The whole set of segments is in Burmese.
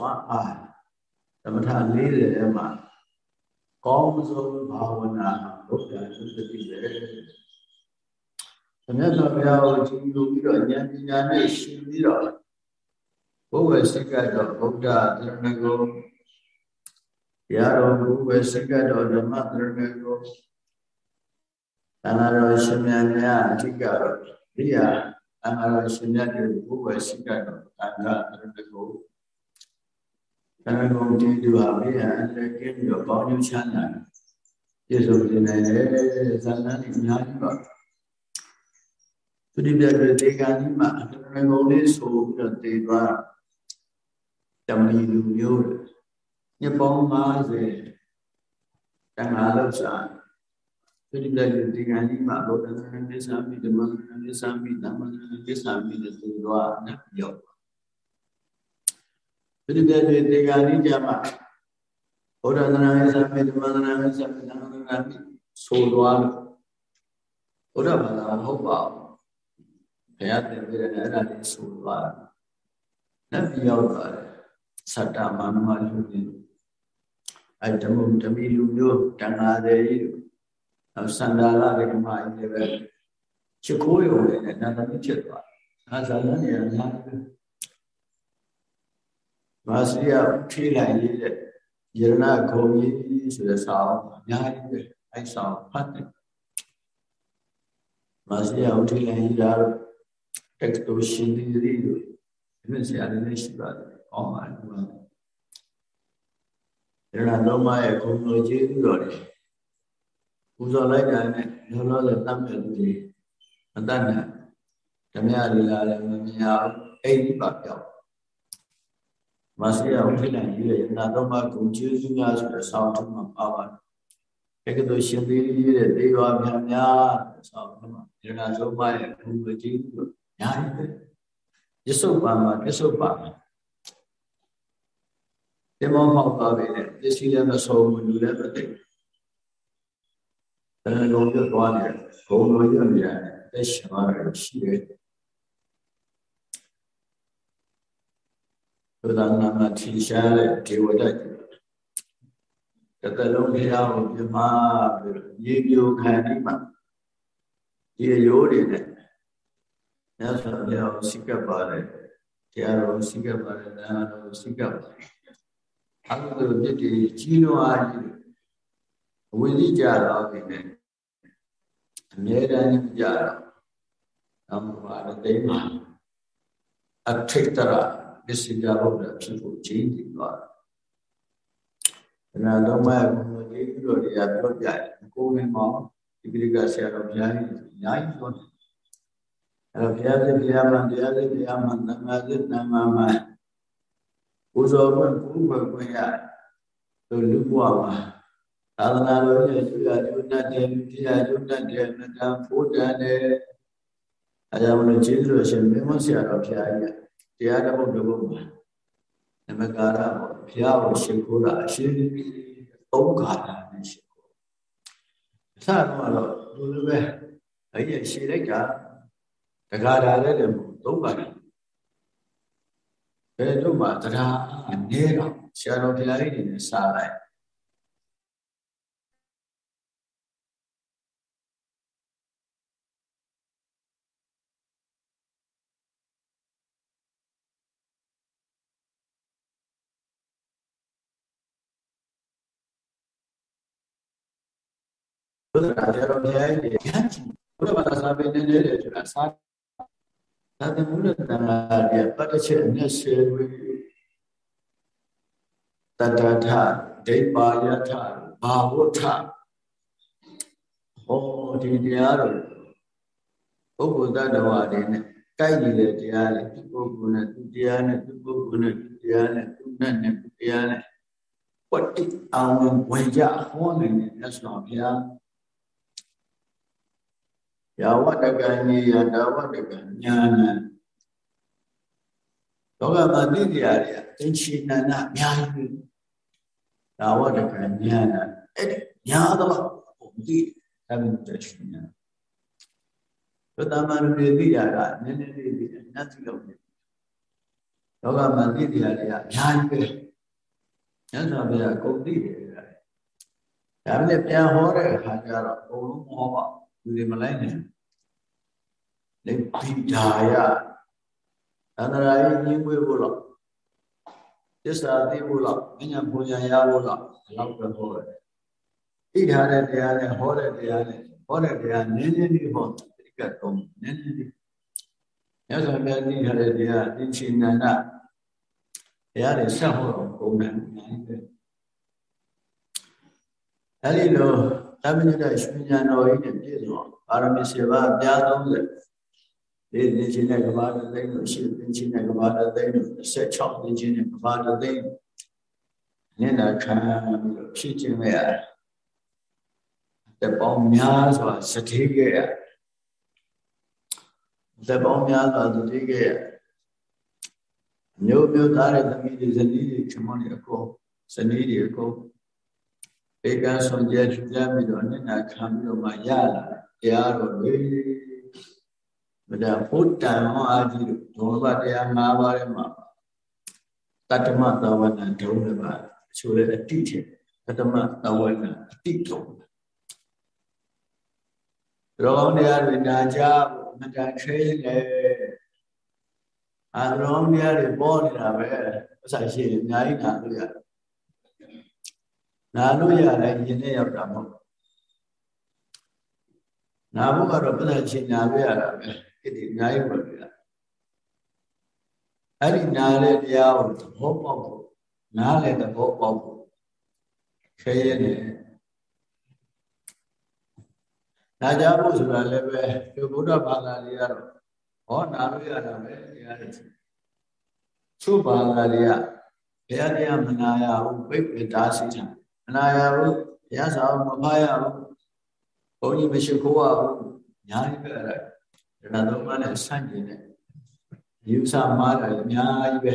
ဝါအားသမထ40ထဲမှာကောင်းဆုံးဘာဝနာဘုရားသုတတိပဲမြတ်စွာဘုရားကိုကြည်ညိုပြီးတော့ဉာဏ်ပညာနဲ့ရှင်ပြီးတော့ဘုဝေစိတ်ကတော့ဗုဒ္ဓသရဏဂုံတရားတော်ဘုဝေစိတ်ကတော့ဓမ္မသရဏဂုံသံဃာတော်ရှင်မြတ်များအဓိကတော့ဒီဟာသံဃာတော်ရှင်မြတ်တွေဘုဝေစိတ်ကတော့သံဃာသရဏဂုံ သရဏဂုံဒီသူဟာဘိဟာအတကင်းပြီးတော့ပေါင်းညချမ်းသာပြည့်စုံနေတယ်ဇာတ်လမ်းအများကြီးပါသူဒီပြတ်တွေဒေဂာနီမှာအတရဂုံလေးဆိုပြီးတော့တည်သွားတမီလူမျိုးညပေါင်း50တန်ခါလောက်စားသူဒီပြတ်တွေဒေဂာနီမှာဘုဒ္ဓနာမေသမိဓမ္မနာမေသမိဓမ္မနာမေသမိနဲ့တည်သွားနဲ့ ရောက်သူဒီပြတ်တွေဒေဂာနီကြမှာဘုဒ္ဓနာမေသမိဓမ္မနာမေသမိဓမ္မနာမေဆိုသွားလို့ဘုရားဘာသာမဟုတ်ပါဘူးဘုရားသင်ပေးတယ်အဲ့ဒါလေးဆိုသွားတာလက်ပြီးရောက်သွားတယ်သတ္တမာနမလူတွေအဲ့ဓမ္မဓမ္မီလူမျိုးတန်ဃာတွေနောက်စန္ဒာလတွေမှာကြီးတွေပဲချစ်ခိုးရုံနဲ့နာသမီးဖြစ်သွားအားဇာလန်နေရာများတယ် မာစီယထိလိုက်ရတဲ့ယရဏဂုံကြီးဆိုတဲ့စာအုပ်အများကြီးပဲအဲ့စာအုပ်ဖတ်တယ်မာစီယထိလိုက်ရတာတက္ကသိုလ်ရှင်ဒီရီတို့ဒီမဲ့ဆရာတွေလည်းရှိပါတယ်။အောင်းပါဘူး။ဒါရတော်မရဲ့ဂုဏ်တော်ကျေးဇူးတော်တွေပူဇော်လိုက်တာနဲ့လောလောဆယ်တတ်မဲ့လူတွေအတတ်နဲ့ဓမြရီလာလည်းမမြင်အောင်အိမ်ပါပြောက် မဆီယဥထိတ်နိုင်ရဲ့နာတော်မဂုဏ်ကျေးဇူးများဆိုတဲ့ဆောင်းထုံးမှာပါပါတယ်။တက္ကသိုလ်ရှင်သေးကြီးတဲ့ဒေဝများများဆောင်းထုံးမှာဒီနာတော်မရဲ့ဂုဏ်တော်ကျေးဇူးညာကြီးပဲပစ္စုပန်မှာပစ္စုပန်တင်မောပေါက်သွားပြီလေပစ္စည်းလည်းမဆုံးဘူးလူလည်းမသိဘူးအဲလုံးပြသွားတယ်ဘုံတော်ရနေတယ်လက်ရှိမှာရှိတယ် ဘုရားနာမထီရှားတဲ့ဒေဝတတ်တတလုံးတရားကိုပြမပြီးရေပြိုခံဒီမှာရေရိုးတွေနဲ့မြတ်စွာဘုရားကိုစိတ်ကပ်ပါတယ်တရားတော်စိတ်ကပ်ပါတယ်နာတော်စိတ်ကပ်ပါတယ်အကုသိုလ်ပြစ်တွေကြီးလွန်အားကြီးအဝိဇ္ဇကြတော့ပြီနဲ့အမြဲတမ်းကြတော့နောက်ပါတဲ့တိမ်မှာအထိတ်တရ ပစ္စည်းကြဖို့ဖြစ်ဖို့ကြီးတည်သွားတယ်ဒါတော့မှဘုံကြီးပြီးတော့တရားပြောပြတယ်ကိုယ်ဝင်မောင်ဒီပိဋကဆရာတော်ဘုရားကြီးအများကြီးပြောတယ်အဲဘုရားစစ်ဘုရားမှန်တရားစစ်ဘုရားမှန်သံဃာစစ်သံဃာမှန်ပူဇော်ခွင့်ပူဘခွင့်ရတို့လူဘဝမှာသာသနာတော်ရဲ့ကျွရကျွတ်တဲ့တရားကျွတ်တဲ့နတံဖို့တန်တဲ့အဲကြောင့်မလို့ကျေးဇူးတော်ရှင်မင်းမဆရာတော်ဘုရားကြီး တရားတော်ဘုရားမှာနမကာရပေါ့ဘုရားကိုရှိခိုးတာအရှိသုံးခါတာနဲ့ရှိခိုးအစတော့လူလိုပဲအဲ့ဒီရှိလိုက်တာတခါတာလည်းတယ်သုံးပါတယ်ဘယ်တို့မှတရားအနေတော့ဆရာတော်ဘုရားကြီးတွေစားလိုက် ဘုရားတရားတော်ဘုရားကြီးဘုရားဘာသာပေနေတယ်ဆိုတာစားသာသမုဒ္ဒတနာရပတ္တချက်နဲ့ဆေဝေတတထဒိပါယထဘာဝထဟောဒီတရားတော်ပုဂ္ဂိုလ်တ attva တွေနဲ့တိုက်နေတဲ့တရားတွေဒီပုဂ္ဂိုလ်နဲ့သူတရားနဲ့သူပုဂ္ဂိုလ်နဲ့သူတရားနဲ့သူနဲ့နဲ့သူတရားနဲ့ဝတ္တိအောင်ဝင်ကြဟောနိုင်တဲ့မြတ်စွာဘုရား ယာဝတ္တကံညေယတာဝတ္တကံညာဏလောကမှာသိတရားတွေအင်ချီနန္ဒအများကြီးတာဝတ္တကံညာဏအဲ့ဒီညာတော့ဘုံသိတယ်ဒါမှမဟုတ်ရှင်ညာဘုဒ္ဓမာနတွေသိရတာနည်းနည်းလေးသိတယ်နတ်သိလို့လောကမှာသိတရားတွေကအများကြီးပဲညဇာဘုရားကုန်သိတယ်ဒါပေမဲ့ပြန်ဟောတဲ့အခါကျတော့အကုန်လုံးမဟောပါဘူး ဒီမလိုက်နိုင်လေပိဒါယသန္တရာကြီးညင်းဝေးဖို့လို့သစ္စာသိဖို့လို့ဉာဏ်ပူဇံရဖို့လို့ဒီလောက်ပဲဟောတယ်ဣထားတဲ့တရားနဲ့ဟောတဲ့တရားနဲ့ဟောတဲ့တရားနည်းနည်းလေးဟောတိကတ်တော့နည်းနည်းလေးမြတ်စွာဘုရားသိထားတဲ့တရားအင်ချီနန္ဒတရားတွေဆက်ဟောတော့ပုံမှန်အများကြီးပဲအဲဒီလို သဗ္ဗညတရွှေဉာဏ်တော်ကြီးနဲ့ပြည့်စုံပါရမီ7ပါးအပြား30လေးသိချင်းနဲ့ကဘာတသိန်းလို့ရှိသိချင်းနဲ့ကဘာတသိန်းလို့16သိချင်းနဲ့ကဘာတသိန်းညနာခံပြီးတော့ဖြည့်ခြင်းနဲ့ရတယ်တပေါင်းများစွာစတိခဲ့ရတပေါင်းများစွာစတိခဲ့ရမျိုးမျိုးသားတဲ့သမီးတွေဇနီးတွေချမွန်တွေအကုန်ဇနီးတွေအကုန် ဧကဆွန်ကျဲကြမ်းပြီးတော့အနစ်နာခံပြီးတော့မှရလာတရားတော်လေမဒါဘုဒ္ဓံဟောအာကြီးတို့ဒုံဘတရား၅ပါးထဲမှာတတ္တမသဝနဒုံဘပါအချို့လည်းအတိထတတ္တမသဝနအတိဒုံရောင်းတရားတွေနာကြဖို့မတန်ခဲနေအာရောင်းတရားတွေပေါ်နေတာပဲဥစ္စာရှိရင်အများကြီးနာလို့ရတယ် နာလို့ရတယ်ယင်းနဲ့ရောက်တာမဟုတ်နာဖို့ကတော့ပဒချင်းနာလို့ရတာပဲဒီအများကြီးပေါ်နေတာအဲ့ဒီနာတဲ့တရားကိုသဘောပေါက်ဖို့နားလည်းသဘောပေါက်ဖို့ခဲရနေနာကြဖို့ဆိုတာလည်းပဲဒီဗုဒ္ဓဘာသာတွေကတော့ဟောနာလို့ရတာပဲတရားတွေသူ့ဘာသာတွေကဘုရားတရားမနာရဘူးပြိပတာစီချာမ နာရဘူးဘုရားစာမဖားရဘူးဘုန်းကြီးမရှိခိုးရဘူးညာကြီးပဲအဲ့ဒါသုံးပါးနဲ့ဆန့်ကျင်တဲ့ယူဆမှားတယ်အများကြီးပဲ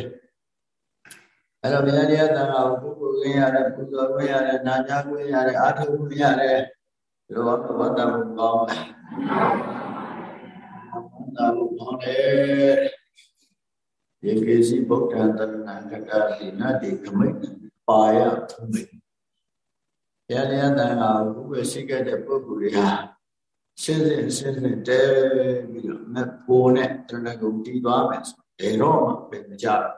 အဲ့တော့ဘုရားတရားသံဃာကိုပုဂ္ဂိုလ်ရင်းရတယ်ပူဇော်ခွင့်ရတယ်နာကြားခွင့်ရတယ်အာထုခွင့်ရတယ်ဒီလိုဘာဝတ္တဘုကောင်းတယ်ဘာဝတ္တဘုကောင်းတယ်ယေကေစီဗုဒ္ဓံတဏ္ဍကတာတိနတိကမိတ်ပါယထုမိတ် ဘုရားတရားတန်ခါဘုရားရှိခဲ့တဲ့ပုဂ္ဂိုလ်တွေဟာရှင်းရှင်းရှင်းရှင်းတဲပြီးတော့မဖို့နဲ့တဏ္ဍကုံတည်သွားမယ်ဆိုဘယ်တော့မှပဲမကြဘူး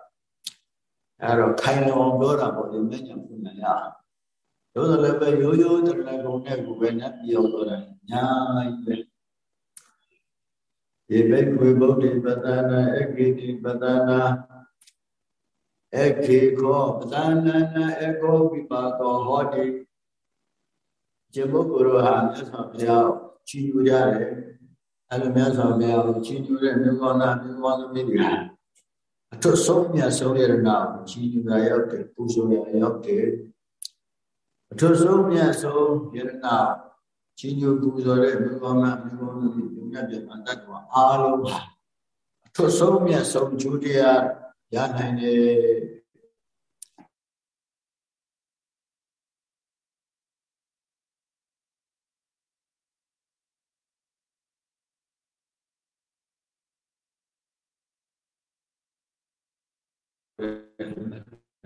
အဲ့တော့ခိုင်လုံပြောတာပေါ့ဒီမဲ့ညာဘုရားရသို့သောလည်းပဲရိုးရိုးတဏ္ဍကုံနဲ့ကိုပဲနဲ့ပြောတော့တယ်ညာကြီးပဲယေဘိခွေဗုဒ္ဓပတနာအကိတိပတနာအခေခောပတနာနာအကောပိပါကောဟောတိ ကျေပုဂ္ဂိုလ်ဟာမြတ်စွာဘုရားချီးကျူးကြတယ်အဲ့လိုမြတ်စွာဘုရားကိုချီးကျူးတဲ့မြေကောနာမြေကောသမီးတွေဟာအထွတ်ဆုံးမြတ်ဆုံးရတနာကိုချီးကျူးရရောက်တယ်ပူဇော်ရရောက်တယ်အထွတ်ဆုံးမြတ်ဆုံးယတနာကြီးညိုပူဇော်တဲ့မြေကောနာမြေကောသမီးမြတ်ပြတ်တတ်တော်အားလုံးဟာအထွတ်ဆုံးမြတ်ဆုံးကျိုးတရားရနိုင်တယ်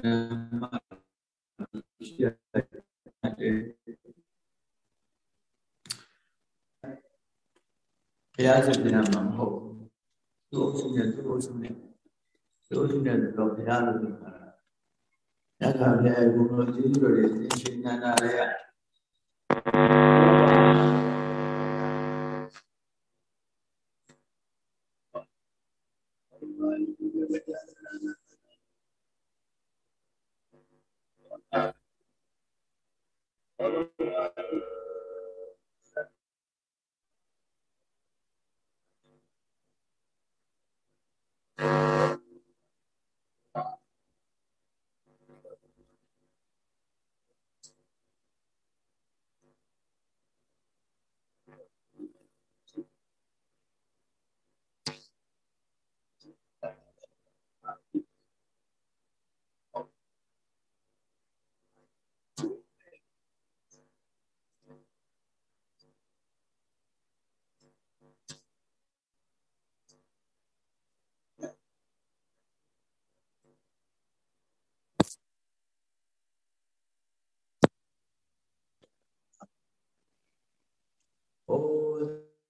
ရားရှင်ပြန်မှာမဟုတ်ဘူးသူ့အစုနဲ့သူ့အစုနဲ့သူ့အစုနဲ့တော့ဘုရားလို့ပြောတာညခါဘုရားဘုရားကျေးဇူးတော်တွေသင်ရှင်နာနာလေးရ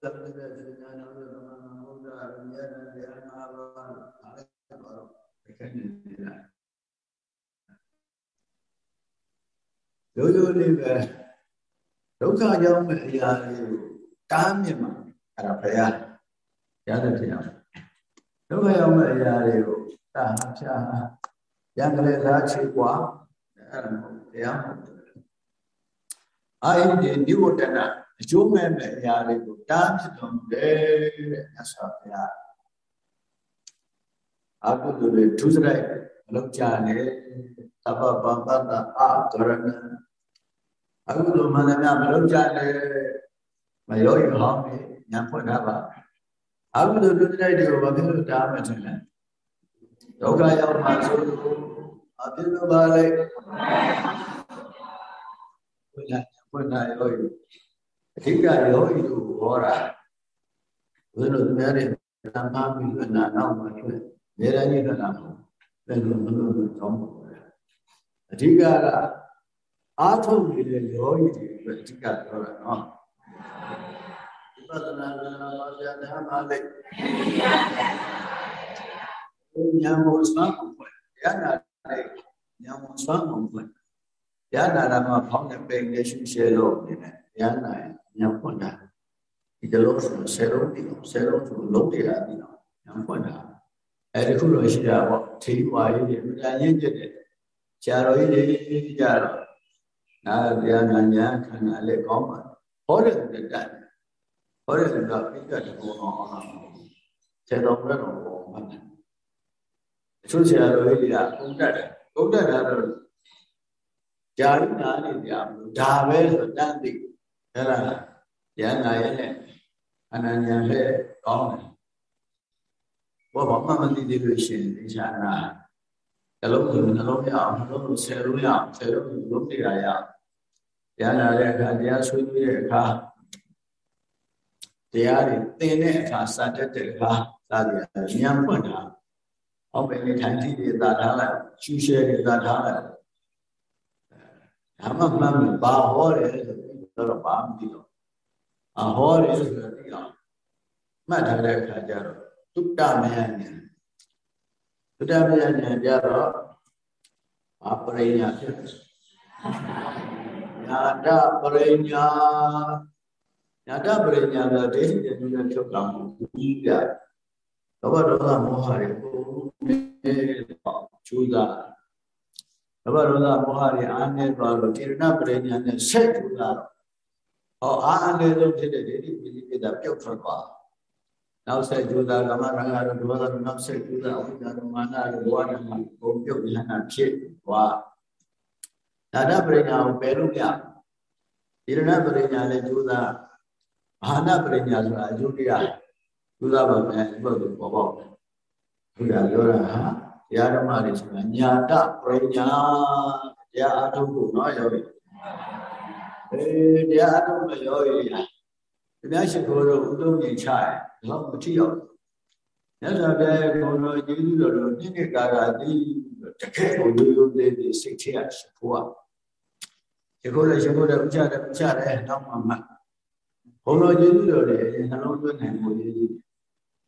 တဲ့စဉ္ညာတော်သမ္မာသမုဒ္ဒရာမြတ်တရားနာပါအားလည်းတော့ဒီကိနေတာရိုးရိုးလေးပဲဒုက္ခရောက်မဲ့အရာတွေကိုတားမြစ်မှာအဲ့ဒါဘုရားရတဲ့တရားဒုက္ခရောက်မဲ့အရာတွေကိုတားဖြာရံကလေးလားချေကွာအဲ့ဒါမဟုတ်တရားမဟုတ်အာယိဒီနိဝတ္တနာ အကျိုးမဲ့မဲ့အရာတွေကိုတားဖြစ်တော်မူတယ်တဲ့မြတ်စွာဘုရားအကုသိုလ်တွေဒုစရိုက်မလုပ်ကြနဲ့သဗ္ဗဗမ္ပတအာကရဏအကုသိုလ်မှန်သမျှမလုပ်ကြနဲ့မရောရဟောင်းနေညာဖွင့်ထားပါအကုသိုလ်ဒုစရိုက်တွေကိုဘာဖြစ်လို့တားမှထင်လဲဒုက္ခရောက်မှဆိုအပြစ်လို့ပါလေဖွင့်လိုက်ဖွင့်လိုက်ရော အဓိကယောဂီတို့ဟောတာဘုရားတို့များတဲ့သံဃာမိကနာနောက်မှာတွေ့နေရကြီးကနာမှာဘယ်လိုမလို့ကြောင်းပေါ့အဓိကကအာထုတ်နေတဲ့ယောဂီတွေအဓိကပြောတာနော်ဝိပဿနာဉာဏ်ပါဗျာဓမ္မလေးဉာဏ်ကိုစမ်းဖို့ရနာလေးဉာဏ်ကိုစမ်းဖို့ရနာရမှာဖောင်းတဲ့ပိန်လေးရှိရှဲလို့နေတယ်ရနာဉာ ဏ်ဖွင့်တာဒီကလို့ဆိုဆယ်လုံးပြီးတော့ဆယ်လုံးဆိုလုံးနေတာပြီးတော့ဉာဏ်ဖွင့်တာအဲဒီခုလိုရှိတာပေါ့ထေဝါကြီးတွေအများကြီးကျက်တယ်ဆရာတော်ကြီးတွေကြတော့နာဗျာနာညာခန္ဓာလည်းကောင်းပါဟောတဲ့တက်တယ်ဟောတဲ့ကပိဋကတဘောအောင်အောင်ဆယ်တော်ဘုရားတော်ဘောမှတ်တယ်အချို့ဆရာတော်ကြီးတွေကကုန်းတက်တယ်ကုန်းတက်တာတော့ဂျာရိနာနေကြဘူးဒါပဲဆိုတန်းသိ အဲ့ဒါရဟန္တာရဲ့အနန္ညာပဲကောင်းတယ်ဘောဘာမှမသိသေးလို့ရှိရင်ဒီချာနာနှလုံးသွင်းနှလုံးရအောင်နှလုံးသွင်းဆယ်လို့ရအောင်ဆယ်လို့လုံးပြရရရဟန္တာတဲ့အခါတရားဆွေးနွေးတဲ့အခါတရားတွေသင်တဲ့အခါစာတတ်တဲ့အခါသာတယ်ဉာဏ်ဖွင့်တာဟောပဲနေထိုင်ကြည့်တွေသာထားလိုက်ရှူရှဲတွေသာထားလိုက်ဒါမှမှတ်မယ်ဘာဟောတယ်ဆို တော့ဘာမှမသိတော့အဟောတယ်ဆိုတော့သိအောင်မှတ်ထားတဲ့အခါကျတော့တုတ္တမယဉာဏ်တုတ္တမယဉာဏ်ကြတော့အပရိညာဖြစ်တယ်ညာတပရိညာညာတပရိညာကဒိဋ္ဌိတဲ့နည်းနဲ့ထုတ်တာမဟုတ်ဘူးကြလောဘဒေါသမောဟတွေကိုနေတော့ကျူးတာလောဘဒေါသမောဟတွေအားနေသွားလို့တိရဏပရိညာနဲ့ဆက်ကျူးတာတော့ ဟောအားအနည်းဆုံးဖြစ်တဲ့ဒိဋ္ဌိပိဋိပိတာပြုတ်ထွက်သွားနောက်ဆက်ကျူးတာကမ္မရငါတို့ဒေါသတို့နောက်ဆက်ကျူးတာအဝိဇ္ဇာတို့မာနတို့ဘဝတွေမှာပုံပြုတ်ဉာဏ်ဖြစ်သွားဒါဒပရိညာကိုပယ်လို့မရတိရဏပရိညာလည်းကျူးတာဘာနာပရိညာဆိုတာအကျိုးတရားကျူးတာပါမယ်ဒီဘက်ကိုပေါ်ပေါက်တယ်ဘုရားပြောတာဟာတရားဓမ္မတွေဆိုတာညာတပရိညာတရားအထုပ်ကိုနော်ရောက်တယ် အေးတရားအထုပ်မရောက်ရည်ဒီများရှိခိုးတော့ဥဒုံကြီးချတယ်တော့မထီရောက်မြတ်စွာဘုရားရဲ့ဘုံတော်ကျေးဇူးတော်တို့နိမိကာရာတိတကယ်ကိုရိုးရိုးသေးသေးစိတ်ထဲရရှိခိုးရရှိခိုးလည်းရှိခိုးတယ်ဥချတယ်ဥချတယ်နောက်မှမှဘုံတော်ကျေးဇူးတော်တွေအရင်နှလုံးသွင်းနိုင်ဖို့ရည်ကြီး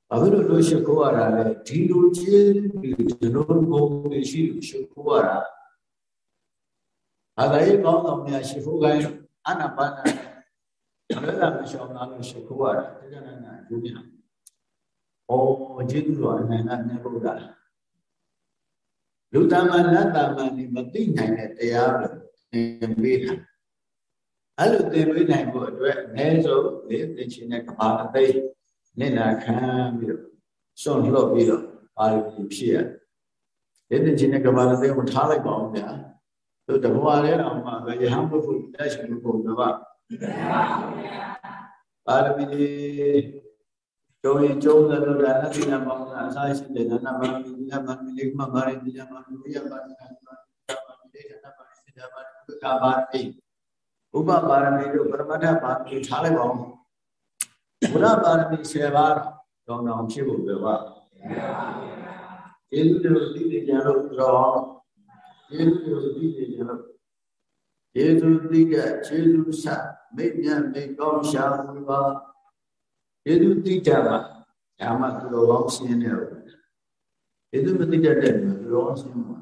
ဘာဖြစ်လို့လို့ရှိခိုးရတာလဲဒီလိုကျေးဇူးတွေဒီလိုဘုံတွေရှိလို့ရှိခိုးရတာအဒါရေးကောင်းတော်များရှိခိုးခိုင်း အနာပါနာဘယ်လာမရှောင်လာလို့ရှိခိုးရတာတကယ်နဲ့အကျိုးများဩကျေးဇူးတော်အနန္တမြတ်ဘုရားလူတမန်နတ်တမန်ဒီမသိနိုင်တဲ့တရားတွေသင်ပေးတာအဲ့လိုသင်ပေးနိုင်ဖို့အတွက်အနည်းဆုံးလေသင်ချင်းတဲ့ကဘာအသိနဲ့နာခံပြီးတော့စွန့်လွတ်ပြီးတော့ပါရမီဖြစ်ရတယ်လေသင်ချင်းတဲ့ကဘာအသိကိုထားလိုက်ပါဦးဗျာ တို့တဘွားလေးတော့မှရဟန်းဘုရားတက်ရှင်ဘုရားပါရမီကျုံရင်ကျုံတယ်လို့ဒါနတိနာမောင်နာအစားရှိတယ်နာမမီနာမမီလေးမမာရီဒီနာမလူရပါနာမမီလေးနာမမီနာမလူကပါတိဥပပါရမီတို့ပရမတ္ထပါရမီထားလိုက်ပါဦးဘုရားပါရမီ10ပါးတော့တော့ဖြစ်ဖို့ပြောပါကျေးဇူးတော်သိနေကြလို့တော့ ကျေးဇူးတော်သိနေကြလို့ကျေးဇူးသိကကျေးဇူးဆမိတ်မြတ်မိတ်ကောင်းရှာပါယေသူတိကြမှာညာမသူတော်ကောင်းရှင်းတယ်ယေသူမတိတတ်တဲ့သူတော်ကောင်းရှင်းမှာ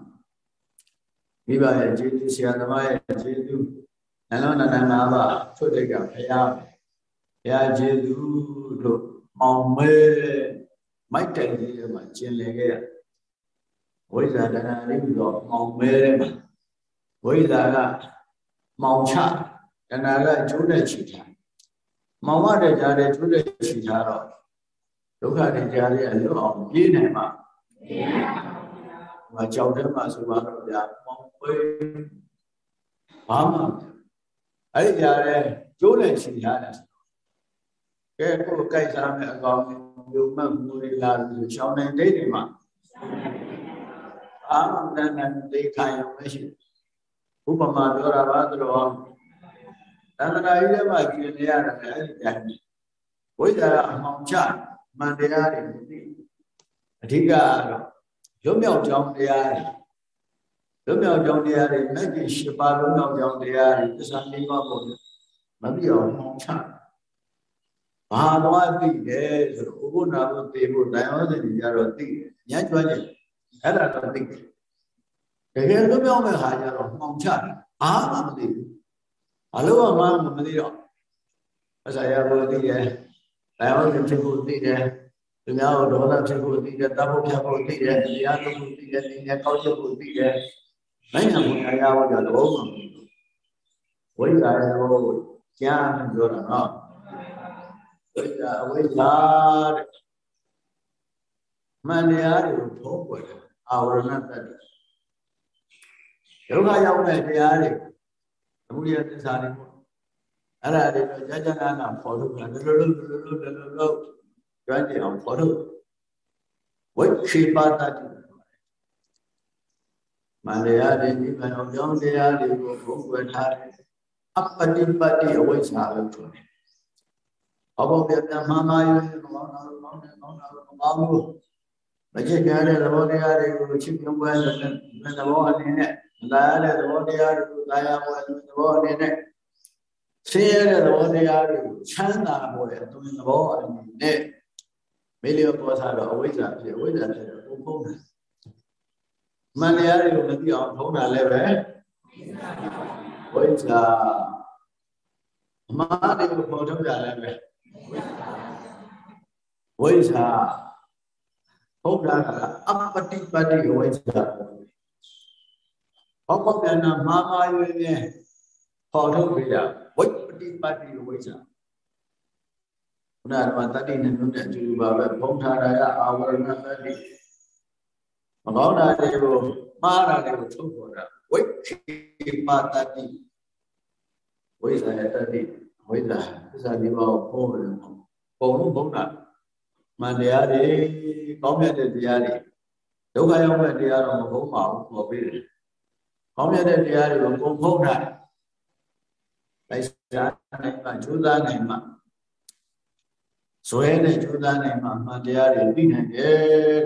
မိဘရဲ့ကျေးဇူးဆရာသမားရဲ့ကျေးဇူးနှလုံးသားငါးပါးထွတ်တဲ့ကဘုရားဘုရားကျေးဇူးလို့မောင်မဲမိုက်တိုင်လေးမှာကျင်လည်ခဲ့ရ ဝိဇ္ဇာတဏှာလေးပြီးတော့မောင်မဲတဲ့မှာဝိဇ္ဇာကမောင်ချတဏှာကကျိုးတဲ့ချီထားမောင်ရတဲ့ကြားတဲ့ကျိုးတဲ့ချီထားတော့ဒုက္ခတွေကြားတဲ့အလွတ်အောင်ပြေးနိုင်မှာပြေးနိုင်ပါဘူး။ဟိုကြောက်တဲ့မှာဆိုပါတော့ဗျာမောင်ဝေးဘာမှအဲ့ဒီကြားတဲ့ကျိုးတဲ့ချီထားတယ်ကဲကိုယ်ကြိုက်စားမဲ့အကောင်မျိုးမှတ်မူရလာလို့ရှောင်းနိုင်တဲ့နေမှာ အာမန္တန်တေခိုင်အောင်မရှိဥပမာပြောတာပါသတော်သန္တရာကြီးထဲမှာကျင်နေရတယ်အဲ့ဒီတိုင်းဝိဇ္ဇာအမှောင်ချမှန်တရားတွေမသိအဓိကတော့လွတ်မြောက်ကြောင်းတရားတွေလွတ်မြောက်ကြောင်းတရားတွေမဲ့ကြီး၈ပါးလွတ်မြောက်ကြောင်းတရားတွေသစ္စာလေးပါးပေါ့မသိအောင်မှောင်ချဘာတော့သိတယ်ဆိုတော့ဥပုနာဘုသိဖို့နိုင်အောင်စင်ကြတော့သိတယ်ညကျွမ်းကြတယ် အဲ့ဒါတော့သိတယ်တကယ်လွတ်မြောက်မဲ့ခါကျတော့မှောင်ချတယ်ဘာမှမသိဘူးဘာလို့မှမသိတော့အစာရဖို့သိတယ်နိုင်အောင်ဖြစ်ဖို့သိတယ်သူများကိုဒေါသဖြစ်ဖို့သိတယ်တတ်ဖို့ဖြတ်ဖို့သိတယ်တရားလုပ်ဖို့သိတယ်ဉာဏ်ကောက်ချက်ဖို့သိတယ်နိုင်ငံကိုတရားဖို့ကြတော့ဝိဇ္ဇာရောကြားပြောတာနော်ဝိဇ္ဇာအဝိဇ္ဇာတဲ့မှန်တရားတွေကိုဖုံးကွယ်တယ် အာဝရဏတ္တဒုက္ခရောက်တဲ့တရားတွေအမှုရသစ္စာတွေပေါ့အဲ့ဒါတွေတော့ကြာကြာနာနာဖော်ထုတ်တာလောလောလောလောလောလောလောကျွမ်းကျင်အောင်ဖော်ထုတ်ဝိခေပါတတိမန္တရားတွေဒီကံအောင်ကြောင်းတရားတွေကိုဘုံကွယ်ထားတယ်အပတိပတိအဝိဇ္ဇာလို့ဆိုတယ်။ဘောဘောပြပြမှားမှားရွေးကောင်းတာကောင်းတယ်ကောင်းတာကောင်းဘူး မချစ်ကြတဲ့သဘောတရားတွေကိုချစ်ပြုံးပွဲတဲ့သဘောအနေနဲ့လာရတဲ့သဘောတရားတွေကိုလာရပွဲသဘောအနေနဲ့ဆင်းရဲတဲ့သဘောတရားတွေကိုချမ်းသာဖို့တဲ့သူသဘောအနေနဲ့မေလျောပေါ်စားတော့အဝိဇ္ဇာဖြစ်အဝိဇ္ဇာဖြစ်တော့ဘုံဖုံးတယ်မန်တရားတွေကိုမသိအောင်ဖုံးတာလည်းပဲဝိဇ္ဇာအမှားတွေကိုပေါ်ထုတ်တာလည်းပဲဝိဇ္ဇာ ဟုတ်တာကအပတိပတ္တိဝိဇ္ဇာဟောကောပြန်နာမာမာရွေးနေပေါ်ထုတ်ပြရဝိပတိပတ္တိဝိဇ္ဇာခုနကတတ္တိနဲ့မြို့တဲ့အကျိုးပါပဲဘုံထားတာကအာဝရဏတတ္တိမကောင်းတာတွေကိုမှားတာတွေကိုထုတ်ပေါ်တာဝိခေပတတ္တိဝိဇ္ဇာရဲ့တတ္တိဝိဇ္ဇာသစ္စာဒီဘောဘုံတယ်ပုံလုံးဘုံတာ မှန်တရားတွေကောင်းမြတ်တဲ့တရားတွေဒုက္ခရောက်မဲ့တရားတော့မဘုံပါဘူးပေါ်ပြီးတယ်ကောင်းမြတ်တဲ့တရားတွေကိုပုံဖုံးတာလိုက်စားနိုင်မှကြိုးစားနိုင်မှဇွဲနဲ့ကြိုးစားနိုင်မှမှန်တရားတွေသိနိုင်တယ်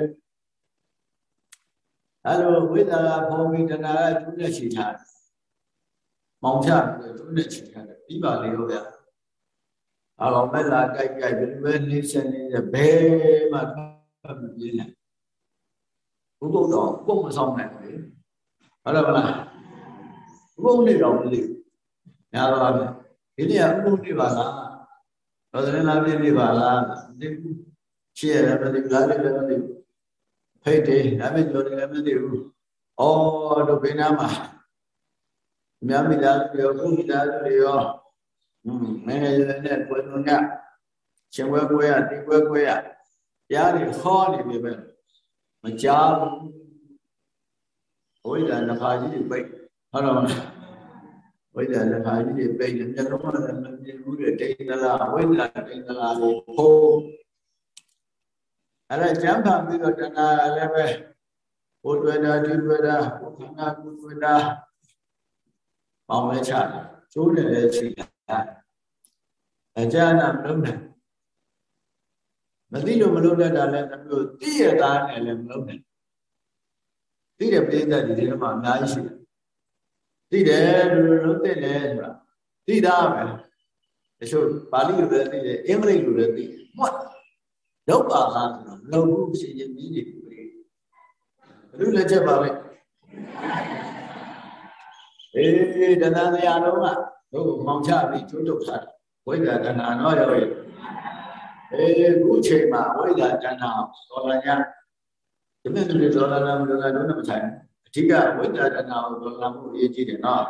အဲလိုဝိသရာဖုံးပြီးတဏှာကကျိုးနဲ့ချီထားတယ်မောင်ချပြီးကျိုးနဲ့ချီထားတယ်ပြီးပါလေရောဗျာ အကောင်မဲ့လာကြိုက်ကြိုက်ဘယ်လိုပဲနေစနေဘယ်မှမပြေးနိုင်ဘုဘုတော့ပုံမဆောင်နိုင်ဘူးလေဟုတ်တယ်မလားဘုဘနေတော့မသိဘူးညာတော့ဒီနေ့ကဘုဘနေပါလားတော်စရင်လာပြည့်နေပါလားဒီရှေ့ရမသိဘူးလားလည်းမသိဘူးဖိတ်တယ်ဒါပေမဲ့ကြော်တယ်လည်းမသိဘူးဩတို့ဘေးနားမှာမြတ်မိသားစုရောခုမိသားစုတွေရောอืม မင်းရဲ့နဲ့ကိုယ်လုံးကရှင်ဝဲကွဲရတိကွဲကွဲရတရားတွေဟောနေပြီပဲမကြားဘူးဝိဒါနဖာကြီးတွေပိတ်ဟုတ်တော့ဝိဒါနဖာကြီးတွေပိတ်တယ်မျက်လုံးမှလည်းမမြင်ဘူးတဲ့တိန်သလားဝိဒါတိန်သလားကိုခိုးအဲ့ဒါကျမ်းဖတ်ပြီးတော့တဏှာလည်းပဲဟိုတွေ့တာဒီတွေ့တာဟိုခန္ဓာကိုယ်တွေ့တာပေါင်းလဲချတယ်ကျိုးတယ်လည်းချိတာ အကြနာမလုံးနိုင်မသိလို့မလုံးတတ်တာလည်းတစ်မျိုးသိရတာနဲ့လည်းမလုံးနိုင်သိတဲ့ပိဋကတ်ဒီထဲမှာအများကြီးရှိတယ်သိတယ်လို့လုံးသိတယ်ဆိုတာသိတာပဲတချို့ပါဠိလိုလည်းသိတယ်အင်္ဂလိပ်လိုလည်းသိတယ်မှတ်လောက်ပါလားဆိုတော့လုံဘူးရှင်ရှင်ကြီးကြီးဘယ်လိုလက်ချက်ပါလဲအေးတဏှာတရားလုံးက တို့မောင်ချပြီးကျွတ်တုတ်ထားဝိဒ္ဓတဏှာတော့ရောရဲ့အေးခုချိန်မှာဝိဒ္ဓတဏှာတော်လာ냐ဒီမဲ့သူတွေတော်လာလားမတော်လာတော့မဆိုင်အဓိကဝိဒ္ဓတဏှာကိုတော်လာမှုအရေးကြီးတယ်နော်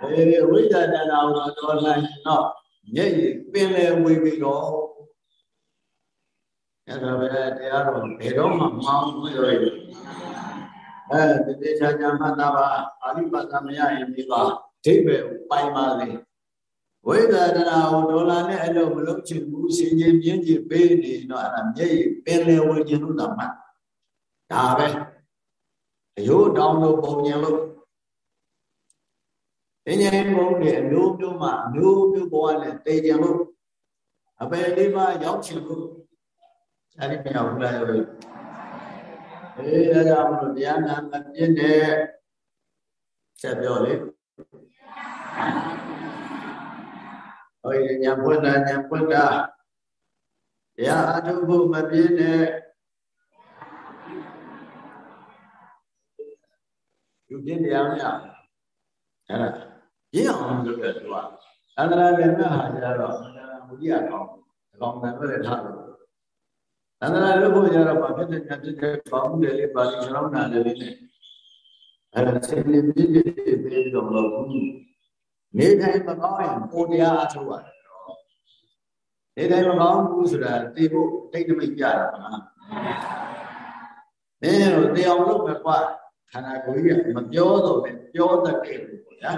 အေးဝိဒ္ဓတဏှာကိုတော်လာရင်တော့မျက်ရည်ပင်လေဝေပြီးတော့အဲ့ဒါပဲတရားတော်ဘယ်တော့မှမောင်းမရောရအဲဒီတေချာချာမှတ်တာပါအာရိပသမယရင်ဒီပါ ဒိဗ္ဗေပိုင်ပါလေဝိဒဒနာကိုဒေါ်လာနဲ့အဲ့လိုမလုပ်ချင်ဘူးစင်ချင်းပြင်းချင်းပေးနေတော့အဲ့ဒါမျက်ရည်ပင်လေဝင်ခြင်းလို့သာမှတ်ဒါပဲအယိုးတောင်းလို့ပုံညင်လို့အင်းကြီးဘုံတွေအမျိုးမျိုးမှအမျိုးမျိုးဘဝနဲ့တည်ကြလို့အပယ်လေးပါရောက်ချင်လို့အဲ့ဒီမြောက်ဘူးလားရောအေးဒါကြောင့်မလို့တရားနာမပြည့်တဲ့ဆက်ပြောလေ ဟောရညာပွင့်တာညာပွင့်တာတရားအထုဖို့မပြည့်တဲ့ယူပြင်းတရားမရအဲ့ဒါရင်းအောင်လုပ်ရတော့အန္တရာယ်နဲ့ဟာကြတော့အန္တရာယ်မူရကောင်းကောင်းတယ်ပဲထားလို့သန္တရာလို့ဖို့ကြတော့ဘာဖြစ်တဲ့ညာဖြစ်တဲ့ဘာမှုတွေလေးပါဠိရှောင်းတာလေးနဲ့အဲ့ဒါစိတ်လေးပြည့်ပြည့်ပြီးတော့လို့ နေတိုင်းမကောင်းရင်ကိုတရားအထုတ်ရတယ်တော့နေတိုင်းမကောင်းဘူးဆိုတာသိဖို့တိတ်တမိတ်ပြတာပါလားအဲတော့တရားလို့ပဲကွာခန္ဓာကိုယ်ကြီးကမပြောတော့ပဲပြောတတ်တယ်ပေါ့ဗျာ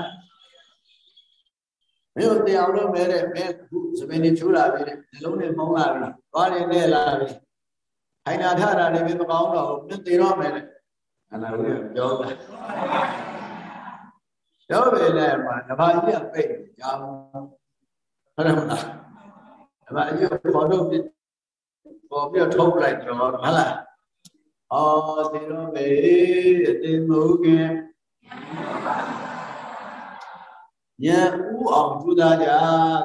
မင်းတို့တရားလို့မဲတဲ့မဲခုသမင်းနေချိုးလာပြီတဲ့နှလုံးနဲ့မုန်းလာပြီသွားနေနဲ့လာပြီထိုင်တာထတာလည်းမကောင်းတော့ဘူးမင်းသေတော့မယ်လေခန္ဓာကိုယ်ကပြောတာ ပြောပဲလေမှာတပါးကြီးကပိတ်ကြောင်းဟုတ်တယ်မလားတပါးကြီးခေါ်တော့ပေါ်ပြထုတ်လိုက်တော့ဟုတ်လားအော်သေတော့မယ်အတင်မဟုတ်ခင်ညဥအောင်ကျူသားကြ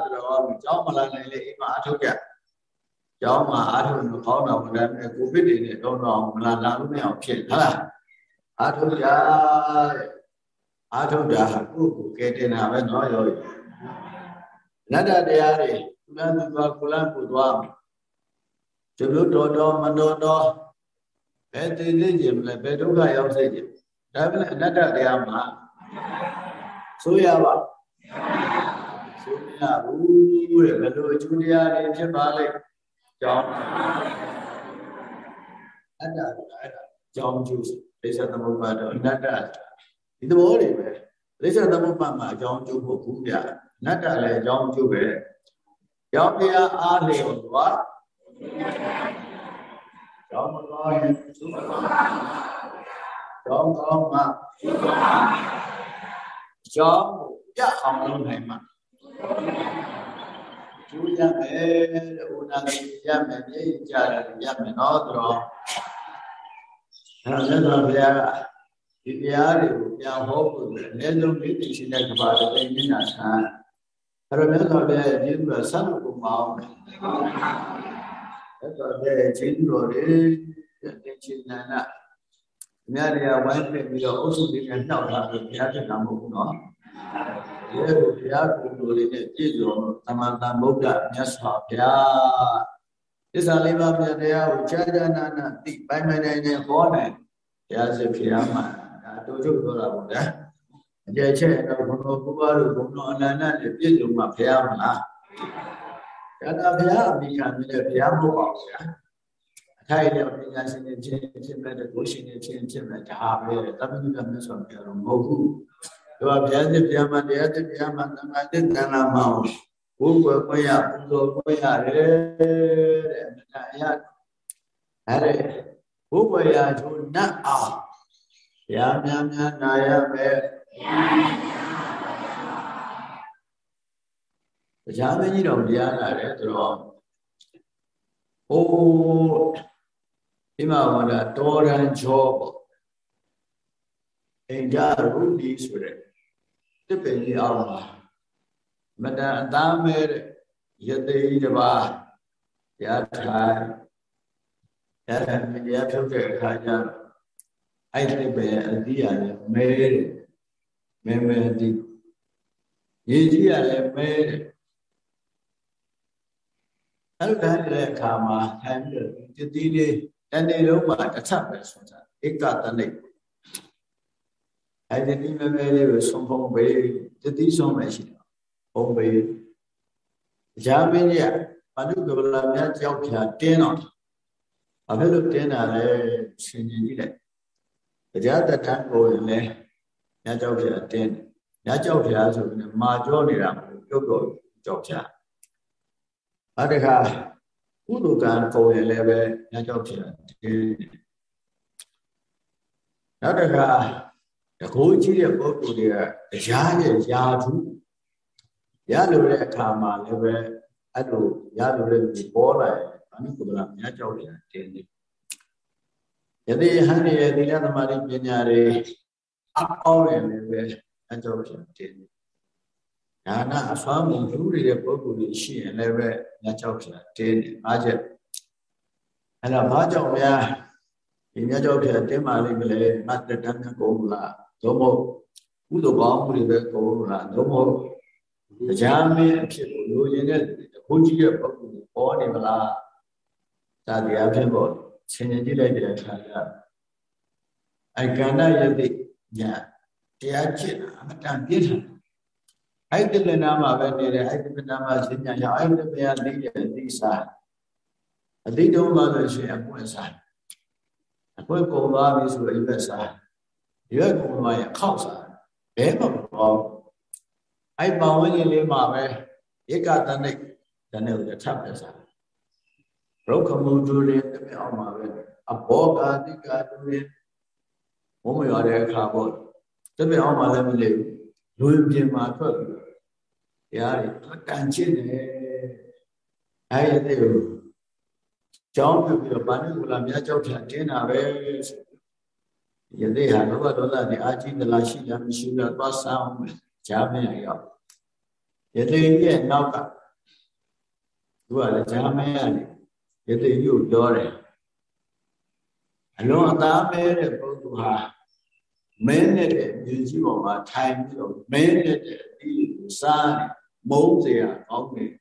ဆိုတော့ကြောင်းမလာနိုင်လေအိမ်မှာအထုတ်ကြကျောင်းမှာအားထုတ်လို့ကောင်းတာဝန်ထမ်းနဲ့ကိုဗစ်တွေနဲ့တော့တော့မလာလာလို့မရအောင်ဖြစ်ဟုတ်လားအားထုတ်ကြ အားထုတ်တာကိုယ့်ကိုကဲတင်တာပဲနော်ရောနတ္တတရားတွေကုလသူသွားကုလကိုသွားကျလို့တော်တော်မတော်တော်ဘယ်တည်သိခြင်းမလဲဘယ်ဒုက္ခရောက်စေခြင်းဒါပဲအနတ္တတရားမှာဆိုရပါဆိုမရဘူးတဲ့ဘယ်လိုအကျိုးတရားတွေဖြစ်ပါလဲကြောင်းအတ္တအဲ့ဒါကြောင်းကျိုးဒိဋ္ဌသမုပ္ပါဒအနတ္တ ဒီသဘောတွေပဲဒိဋ္ဌသမုပ္ပါမှာအကြောင်းကျိုးဖို့ဘူးပြအနတ္တလည်းအကြောင်းကျိုးပဲကြောင်းတရားအားလျော်သွားကြောင်းမကောင်းရင်သုမကောင်းကြောင်းကောင်းမှကြောင်းကိုပြအောင်လုပ်နိုင်မှာကျူးရမယ်တဲ့ဥနာတိရမယ်ပြည့်ကြတယ်ရမယ်နော်သူတော်အဲဒါတော့ဘုရားက ဒီတရားတွေကိုပြန်ဟောဖို့အနည်းဆုံး၄သိရှိတဲ့ကဘာတွေမျက်နှာဆန်းအဲ့တော့မြတ်စွာဘုရားရဲ့ကျေးဇူးတော်ဆက်လို့ပုံမအောင်မြတ်စွာဘုရားရဲ့ကျေးဇူးတော်တွေတင်ချင်နာနာမြတ်တရားဝိုင်းပြင်ပြီးတော့အုပ်စုတွေနဲ့နှောက်လာပြီးဘုရားဖြစ်တာမဟုတ်ဘူးနော်ဒီလိုဘုရားကိုယ်တော်လေးနဲ့ပြည့်စုံသမန္တမုဒ္ဒမြတ်စွာဘုရားသစ္စာလေးပါးပြတရားကိုကြာကြာနာနာသိပိုင်ပိုင်နိုင်နေဟောနိုင်ဘုရားစစ်ဖျားမှာဒါ တို့ချုပ်ပြောတာပေါ့ဗျာအကျယ်ချက်တော့ဘုံတော်ဘုရားတို့ဘုံတော်အနန္တနဲ့ပြည့်စုံမှာဘုရားမလားဒါကဘုရားအမိခံနေတဲ့ဘုရားမဟုတ်ပါဘူးဗျာအထိုက်တဲ့ပညာရှင်တွေချင်းဖြစ်မဲ့တဲ့ကိုရှင်တွေချင်းဖြစ်မဲ့ဒါပဲတပိဋကမြတ်စွာဘုရားတော့မဟုတ်ဘူးသူကဘုရားစစ်ဘုရားမှာတရားစစ်ဘုရားမှာသံဃာစစ်တဏ္ဍာမှာဘုရားကိုရပူဇော်ကိုရတယ်တဲ့အမြတ်အရာအဲ့ဒါဘုရားရာချိုနတ်အောင်ဘု ရားများများနာရမယ်တရားမကြီးတော်တရားလာတယ်သူတော်ဟိုဒီမှာဟောတာတော်ရန်ချောပေါ့အိန္ဒရုဒီဆိုတဲ့တစ်ပင်ကြီးအောင်မှာမတန်အသားမဲတဲ့ယသိတပါးတရားထိုင်တရားတရားဖြုတ်တဲ့အခါကျတော့ အဲ့ဒီပဲအတိရတယ်မဲတဲ့မဲမဲအတိရေကြီးရတယ်မဲတဲ့အဲ့လိုတိုင်းတဲ့အခါမှာထိုင်ပြီးတတိလေးတနေ့လုံးမှာတစ်ချက်ပဲဆိုတာဧကတနိအဲ့ဒီမဲမဲလေးကိုဆုံးဖုံးပေးတတိဆုံးပဲရှိတယ်ဘုံပေးရာမင်းကြီးကဘာလို့ကဗလာမြတ်ကြောက်ဖြာတင်းတော့ဘာဖြစ်လို့တင်းတာလဲရှင်ကြီးကြီးလိုက် တရားတထကိုရင်လည်းညကြောက်ဖြာတင်းညကြောက်ဖြာဆိုပြီးမာကြောနေတာမဟုတ်ပြုတ်တော့ကြောက်ဖြာအဲ့ဒါခါကုသိုလ်ကံကိုရင်လည်းပဲညကြောက်ဖြာတင်းနောက်တစ်ခါတကိုးကြီးတဲ့ပုဂ္ဂိုလ်တွေကတရားရဲ့ယာထုရလို့တဲ့အခါမှာလည်းပဲအဲ့လိုရလို့တဲ့လူပေါ်လာရင်အနိကုသလမြတ်ကြောက်နေတာတင်းနေ ယတိဟန်ရဲ့သီလသမာဓိပညာတွေအကောင်းတယ်လည်းပဲအကြောက်ဖြစ်တင်းနေဒါနအစွမ်းမှုလူတွေရဲ့ပုဂ္ဂိုလ်တွေရှိရင်လည်းပဲမြတ်ကြောက်ဖြစ်တင်းနေအားချက်အဲ့ဒါဘာကြောင့်များဒီမြတ်ကြောက်ဖြစ်တင်းပါလိမ့်မလဲမတ်တတန်းကုန်လားသို့မဟုတ်ကုသိုလ်ကောင်းမှုတွေပဲကုန်လားသို့မဟုတ်တရားမင်းအဖြစ်ကိုလိုချင်တဲ့ဘုန်းကြီးရဲ့ပုဂ္ဂိုလ်ပေါ်နေမလားဒါတရားဖြစ်ပေါ် ဆင်ញင်ကြည့်လိုက်တဲ့အခါကျအဲကန္နယတိညာတရားကျင့်တာအမတန်ပြည့်တယ်အဲ့ဒီလနာမှာပဲနေတယ်အဲ့ဒီလနာမှာဆင်ညာရောက်အဲ့ဒီဘုရားသိတယ်သိစားအတိတုံးမှလို့ရှိရင်အပွင့်စားအပွင့်ကုန်သွားပြီဆိုရင်ဘက်စားဒီဘက်ကုန်သွားရင်ခောက်စားဘဲမပေါ်အဲ့ပဝန်းကျင်လေးမှာပဲဧကတနိတ်တနေ့ကိုထပ်ပဲစား ရုက္ခမုဒုရေတပြအောင်မှာပဲအဘောကာတိကာတုရေဘုံမရတဲ့အခါပေါ့တပြအောင်မှာလည်းမလေဘူးလူပြင်မှာထွက်ပြီးတရားတွေတန်ချစ်တယ်အဲ့ဒီတဲ့ကိုကြောင်းပြပြီးတော့ဗာဏိကုလမြတ်ကြောက်ထတင်းတာပဲယသိဟာလောဘဒေါသတွေအာကြီးသလားရှိလားမရှိလားသွားဆောင်ဂျာမင်းရောက်ယသိရဲ့နောက်ကသူကလည်းဂျာမင်းကနေ ယသိပြုပြောတယ်အလွန်အသားပဲတဲ့ပုဂ္ဂိုလ်ဟာမင်းနဲ့တဲ့မြေကြီးပေါ်မှာထိုင်ပြီးတော့မင်းနဲ့တဲ့အသီးကိုစားတယ်မုန်းစရာကောင်းတယ်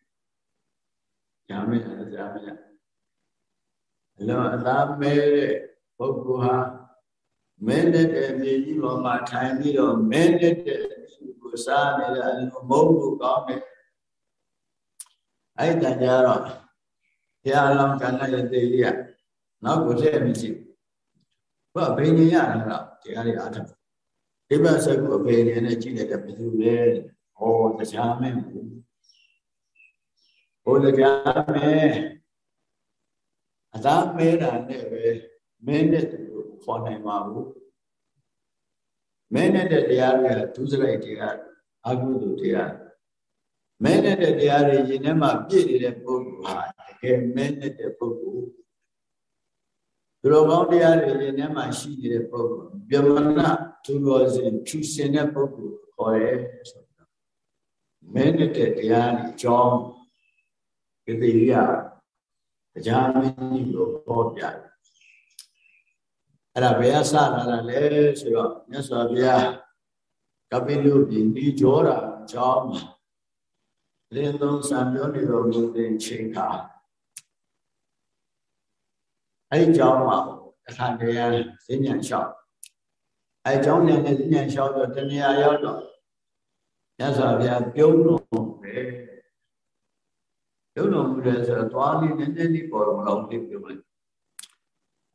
ညာမင်းအကြာမင်းအလွန်အသားပဲတဲ့ပုဂ္ဂိုလ်ဟာမင်းနဲ့တဲ့မြေကြီးပေါ်မှာထိုင်ပြီးတော့မင်းနဲ့တဲ့အသီးကိုစားနေတဲ့အလွန်မုန်းလို့ကောင်းတယ်အဲ့ဒါကြတော့ ဘုရားလောင်းကဏ္ဍရဲ့တေကြီးကနောက်ကိုထည့်မရှိဘူးဘာဘိညာရတာတော့တရားတွေအားထုတ်ဒီဘဆက်ကိုအဖေနေနဲ့ကြည့်လိုက်တဲ့ဘယ်သူလဲဟောတရားမင်းဘူးဟောတရားမင်းအသာမဲတာနဲ့ပဲမင်းနဲ့တူခေါ်နိုင်ပါဘူးမဲနဲ့တဲ့တရားတွေကဒုစရိုက်တရားအကုသိုလ်တရားမဲနဲ့တဲ့တရားတွေရင်ထဲမှာပြည့်နေတဲ့ပုဂ္ဂိုလ်ဟာ တကယ်မဲနဲ့တဲ့ပုဂ္ဂိုလ်သူတော်ကောင်းတရားတွေရင်ထဲမှာရှိနေတဲ့ပုဂ္ဂိုလ်ပြမနာသူတော်စင်ဖြူစင်တဲ့ပုဂ္ဂိုလ်ခေါ်ရဲဆိုတော့မဲနဲ့တဲ့တရားတွေအကြောင်းဒီတိယတရားမင်းကြီးကိုဟောပြတယ်အဲ့ဒါဘယ်ကစလာတာလဲဆိုတော့မြတ်စွာဘုရားကပိလုပြည်ဤကြောတာအကြောင်းမှာလင်းသုံးစံပြောနေတော်မူတဲ့ချိန်ခါ အဲ့ဒီကြောင်းမှာအခါတရားဈဉ္ညာလျှောက်အဲ့ကြောင်းနဲ့ဈဉ္ညာလျှောက်တော့တဏှာရောက်တော့မြတ်စွာဘုရားပြုံးတော်မူတယ်ပြုံးတော်မူတယ်ဆိုတော့သွားလေးနည်းနည်းလေးပေါ်တော့မလို့သိပြုံးလိုက်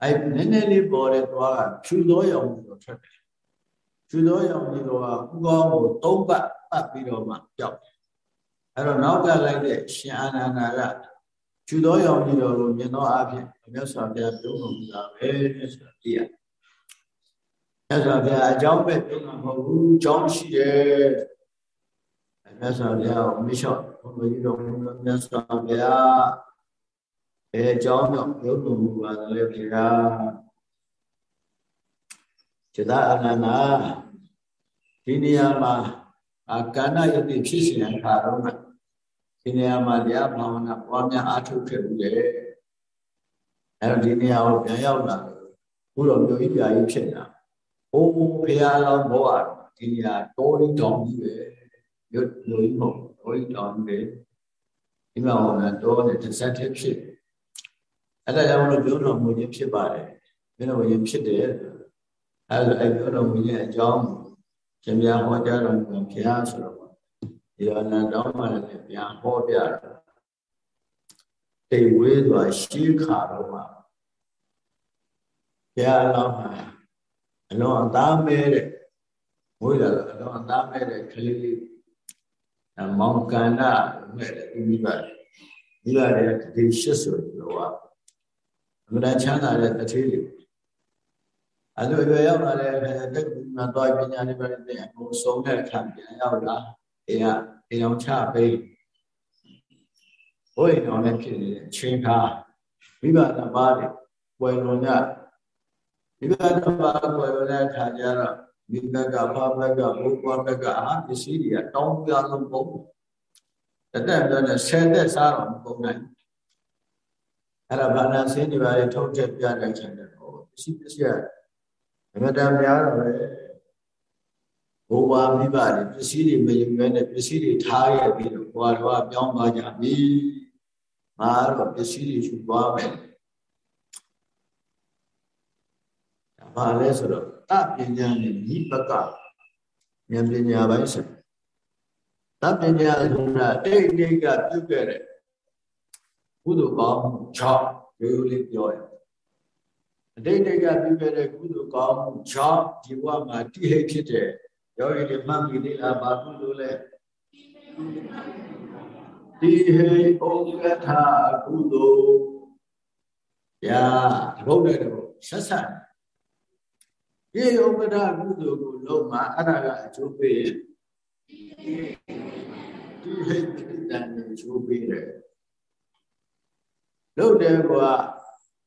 အဲ့နည်းနည်းလေးပေါ်တဲ့သွားကဖြူသောရောင်ကိုထွက်တယ်ဖြူသောရောင်ကြီးတော့ဥကောင်းကိုသုံးပတ်ပတ်ပြီးတော့မှပျောက်တယ်အဲ့တော့နောက်ကလိုက်တဲ့ရှင်အာနန္ဒာက ဖြူသောရောင်ကြီးတော်ကိုမြင်သောအဖြစ်မြတ်စွာဘုရားပြုံးတော်မူတာပဲဆိုတာသိရတယ်မြတ်စွာဘုရားအကြောင်းပဲပြုံးတာမဟုတ်ဘူးအကြောင်းရှိတယ်မြတ်စွာဘုရားကိုမလျှော့ဘုရားကြီးတော်မြတ်စွာဘုရားအဲအကြောင်းကြောင့်ရုပ်တော်မူပါလေဘုရားจิตအနန္နာဒီနေရာမှာအာကန္နယတိဖြစ်စဉ်အခါတော့က ဒီနေရာမှာတရားဘာဝနာပွားများအားထုတ်ခဲ့ဘူးလေအဲ့တော့ဒီနေရာကိုပြန်ရောက်လာဘုရောမျိုးကြီးပြာကြီးဖြစ်တာဟိုးဘုရားလောင်းဘောရဒီနေရာတောရင်းတောင်ကြီးပဲမြို့မြို့ကြီးမဟုတ်တောရင်းတောင်ကြီးပဲဒီမှာဟောတာတောနဲ့တစ်ဆက်တည်းဖြစ်အဲ့ဒါကြောင့်လို့ပြောတော်မူခြင်းဖြစ်ပါတယ်ပြောတော်မူခြင်းဖြစ်တယ်အဲ့ဒါအဲ့ပြောတော်မူခြင်းအကြောင်းရှင်ပြဟောကြားတော်မူဘုရားဆိုတော့ ဒီအနန္တောင်းမှလည်းပြန်ဟောပြတယ်တိတ်ဝေးစွာရှိခါတော့မှာဘုရားလောင်းမှာအလွန်အသားမဲတဲ့ဝိလာအလွန်အသားမဲတဲ့ကလေးလေးမောင်ကန္နာမဲ့တဲ့မိဘမိဘရဲ့ဒီရှစ်ဆိုတော့အမှန်ချမ်းသာတဲ့တထေးလေးအဲလိုရွယ်ရောက်လာတဲ့အခါတက္ကသိုလ်မှာသွားပညာတွေပါတယ်တဲ့အကုန်ဆုံးတဲ့အခါပြန်ရောက်လာ အိမ်ကအိမ်အောင်ချပေးဘိုးအိမ်တော်နဲ့ဖြစ်နေတဲ့အချိန်ခါမိဘတစ်ပါးတွေဝယ်လွန်ကြမိဘတစ်ပါးဝယ်လွန်တဲ့အခါကျတော့မိဘကဖဘကဘုရားဘကအာပစ္စည်းတွေကတောင်းပြလုံးပုံတတက်ပြောနေဆယ်သက်စားတော့မကုန်နိုင်အဲ့ဒါဘာနာစင်းတွေပါလေထုတ်ချက်ပြတဲ့ချိန်တော့ပစ္စည်းပစ္စည်းကအမတန်များတော့လေ ဘိုးဘွားမိဘတွေပစ္စည်းတွေမယူရဲနဲ့ပစ္စည်းတွေထားရပြီးတော့ဘွားတော်ကပြောင်းသွားကြပြီငါတော့ပစ္စည်းတွေယူသွားမယ်ဒါပါလဲဆိုတော့တပညာနဲ့ဤပကဉာဏ်ပညာပိုင်းဆိုတပညာဆိုတာအိတ်အိတ်ကပြုတ်ခဲ့တဲ့ကုသိုလ်ကောင်း6ရိုးရိုးလေးပြောရအတိတ်တကပြုခဲ့တဲ့ကုသိုလ်ကောင်းမှုကြောင့်ဒီဘဝမှာတိဟိတ်ဖြစ်တဲ့ ယောဂီတွေမှတ်မိသေးလားဘာကုသိုလ်လဲတိဟိတ်ဩကထာကုသိုလ်ညာဘုဒ္ဓတော်ဆက်ဆက်ဒီဥပဒကုသိုလ်ကိုလုံးမှာအဲ့ဒါကအကျိုးပေးဒီဟိတ်တိတန်ကိုအကျိုးပေးတယ်လို့တယ်ကွာ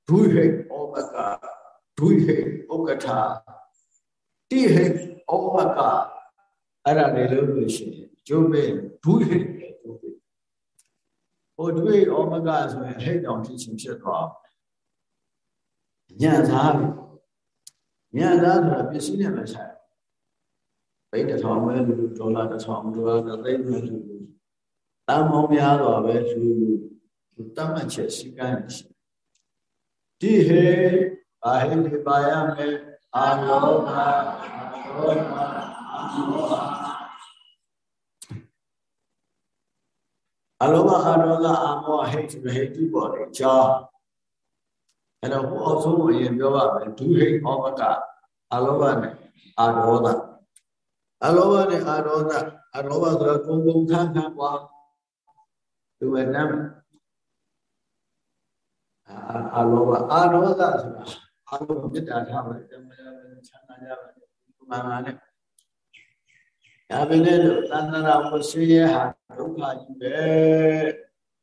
ဒုဟိဩမကဒုဟိဥက္ကထာတိဟိ ဩမကအဲ့ဒါလေလို့လို့ရှိရင်ကျိုးမေဒုဟိကျိုးမေဟိုဒုဟိဩမကဆိုရင်ဟိတ်တောင်ဖြစ်ချင်းဖြစ်သွားညံသားညံသားဆိုတာပစ္စည်းနဲ့မဆိုင်ဘိတ်တစ်ထောင်ပဲလူဒေါ်လာတစ်ထောင်ဒေါ်လာတစ်သိန်းပဲလူတန်မောင်းများတော့ပဲလူလူတတ်မှတ်ချက်ရှိကမ်းရှိတိဟေဘာဟိတိပါယမေအာလောဘ အာလောဘအာလောဘအလောဘအာလောဘအာမောဟိတ်ဟိတုပေါ်တယ်ကြာအဲ့တော့ဘုအောင်ဆုံးအရင်ပြောပါမယ်ဒုဟိတ်ဩမကအလောဘနဲ့အာရောဒအလောဘနဲ့အာရောဒအလောဘဆိုတာကုန်းကုန်းခန်းခန်းပွားသူကနမ်းအာလောဘအာရောဒဆိုတာအာလောဘမေတ္တာထားပါဓမ္မရချမ်းသာကြပါ မှန်ပါနဲ့ဒါပဲလေလို့သန္တရာဝဆွေရဟာဒုက္ခကြီးပဲ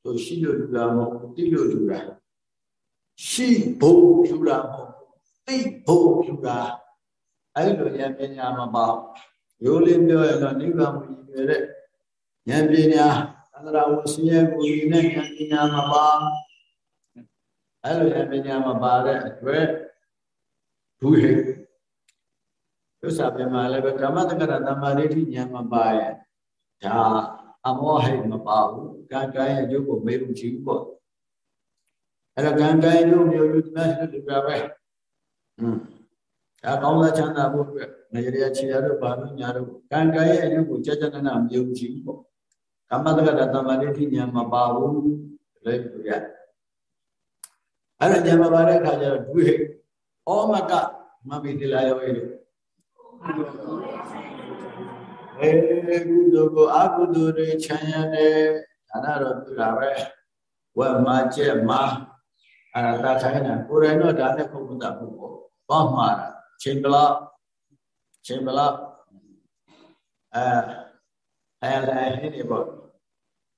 သူရှိလို့လူတာမဟုတ်တိလို့လူတာရှိဖို့လူတာမဟုတ်သိဖို့လူတာအဲ့လိုဉာဏ်ပညာမပေါ့ရိုးလေးပြောရတော့နိဗ္ဗာန်ကိုရည်ရွယ်တဲ့ဉာဏ်ပညာသန္တရာဝဆွေရကိုရည်နဲ့ဉာဏ်ပညာမပေါ့အဲ့လိုဉာဏ်ပညာမပါတဲ့အတွက်ဒုဟိ သစ္စာပြမှာလည်းပဲကမ္မတက္ကရတမ္မာဒိဋ္ဌိဉာဏ်မပါရဲ့ဒါအမောဟိမပါဘူးကံကံရဲ့ရုပ်ကိုမေးလို့ကြည့်ပေါ့အဲ့တော့ကံကံရုပ်မျိုးလူတည်းလူပြပဲอืมဒါကောင်းသာချမ်းသာဖို့အတွက်နေရချီရတို့ဘာလို့ညာတို့ကံကံရဲ့အရုပ်ကိုကြကြနနမြုပ်ကြည့်ပေါ့ကမ္မတက္ကရတမ္မာဒိဋ္ဌိဉာဏ်မပါဘူးလည်းပြရအဲ့ဒါဉာဏ်မပါတဲ့အခါကျတော့ဒုဟိဩမကမပိတိလာရောအေး အဲကုသိုလ်ကိုအကုသိုလ်တွေခြံရတဲ့ဒါနတော့ပြုတာပဲဝက်မကျက်မအဲတာထိုင်းတာကိုယ်တိုင်တော့ဒါနဲ့ခုတ်မတတ်ဘူးပေါ့ဘာမှတာချိန်ပလောက်ချိန်ပလောက်အဲအဲလည်းနေပေါ့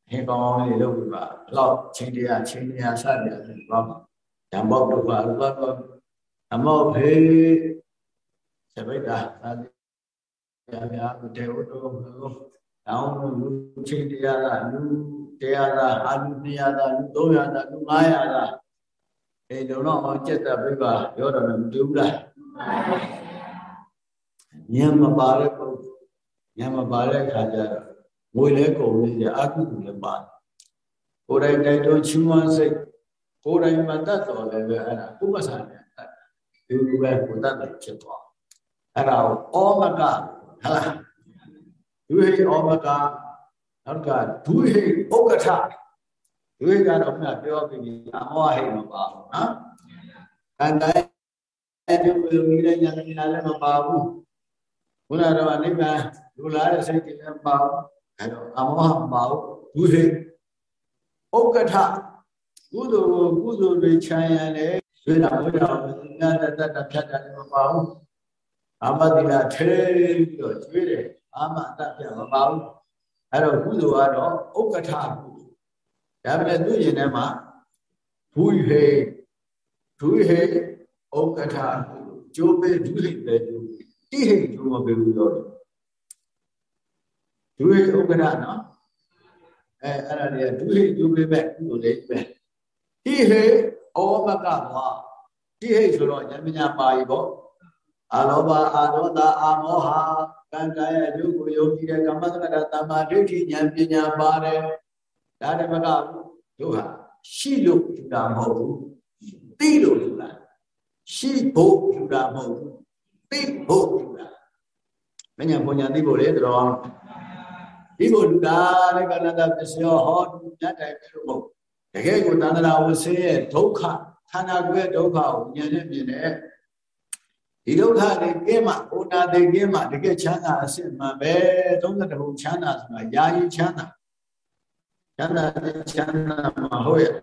ဟင်ကောင်းလေးလုပ်ပြီးပါလောက်ချိန်တရားချိန်တရားစတယ်ဘာမှဓမ္မောက်တော့ဘာလို့တော့အမောဖေ သဗိတာသာတိယဗျာတေဝတောတောင်းလူချင်းတရားသာလူတရားသာအာလူ200သာလူ300သာလူ900သာအဲလုံတော့အောင်ကြက်တာပြပါပြောတော့မတူဘူးလားဉာဏ်မပါတဲ့ပုဂ္ဂိုလ်ဉာဏ်မပါတဲ့ခါကျတော့ငွေလဲကုန်နေတယ်အကုသိုလ်လည်းပါတယ်ကိုယ်တိုင်တိုက်တွန်းချီးမွမ်းစိတ်ကိုယ်တိုင်မတတ်တော်လည်းပဲအဲ့ဒါဥပ္ပစာနဲ့ဒီလိုပဲကိုတတ်တယ်ဖြစ်သွား အဲ့ဒါကိုဩမကဟလားဒုဟိဩမကနောက်ကဒုဟိဥက္ကဋ္ဌဒုဟိကတော့ခုနပြောပြီးအမောဟိမပါဘူးနော်ကံတိုင်းအဲ့ဒီလိုမိတဲ့ညာညာလည်းမပါဘူးခုနကတော့နိဗ္ဗာန်လူလာတဲ့စိတ်တွေလည်းမပါဘူးအဲ့တော့အမောဟမပါဘူးဒုဟိဥက္ကဋ္ဌကုသိုလ်ကုသိုလ်တွေခြံရံတယ်ဆွေးတာဝိတာညတတတဖြတ်တာလည်းမပါဘူး အာမတိကထဲပြီးတော့ကျွေးတယ်အာမတတ်ပြမပါဘူးအဲ့တော့ကုသိုလ်ကတော့ဥက္ကဋ္ဌကုသိုလ်ဒါပေမဲ့သူ့ရင်ထဲမှာဒုဟေဒုဟေဥက္ကဋ္ဌကုသိုလ်ကျိုးပေးဒုဟေပဲဒုတိဟေကျိုးမပေးဘူးတော့ဒုဟေဥက္ကဋ္ဌနော်အဲအဲ့ဒါတွေကဒုဟေကျိုးပေးမဲ့ကုသိုလ်လေးပဲတိဟေဩမကဘောတိဟိဆိုတော့ဉာဏ်ပညာပါရီပေါ့ အာလောဘအာဒေါသအာမောဟကံကာယအကျိုးကိုယုံကြည်တဲ့ကမ္မသက္ကတာတမ္မာဒိဋ္ဌိဉာဏ်ပညာပါတယ်ဒါတမကတို့ဟာရှိလို့ယူတာမဟုတ်ဘူးသိလို့ယူတာရှိဖို့ယူတာမဟုတ်ဘူးသိဖို့ယူတာမညာပုံညာသိဖို့လေတော်ဒီဖို့လူတာတဲ့ကဏ္ဍပစ္စယောဟောညတ်တိုင်ပြုလို့မဟုတ်တကယ်ကိုတန္တရာဝဆင်းရဲ့ဒုက္ခခန္ဓာကိုယ်ရဲ့ဒုက္ခကိုဉာဏ်နဲ့မြင်တယ် ဒီဒုက္ခတွေကင်းမှဩနာတွေကင်းမှတကယ်ချမ်းသာအစစ်မှန်ပဲ32ဘုံချမ်းသာဆိုတာယာယီချမ်းသာချမ်းသာချမ်းသာမဟုတ်ရဲ့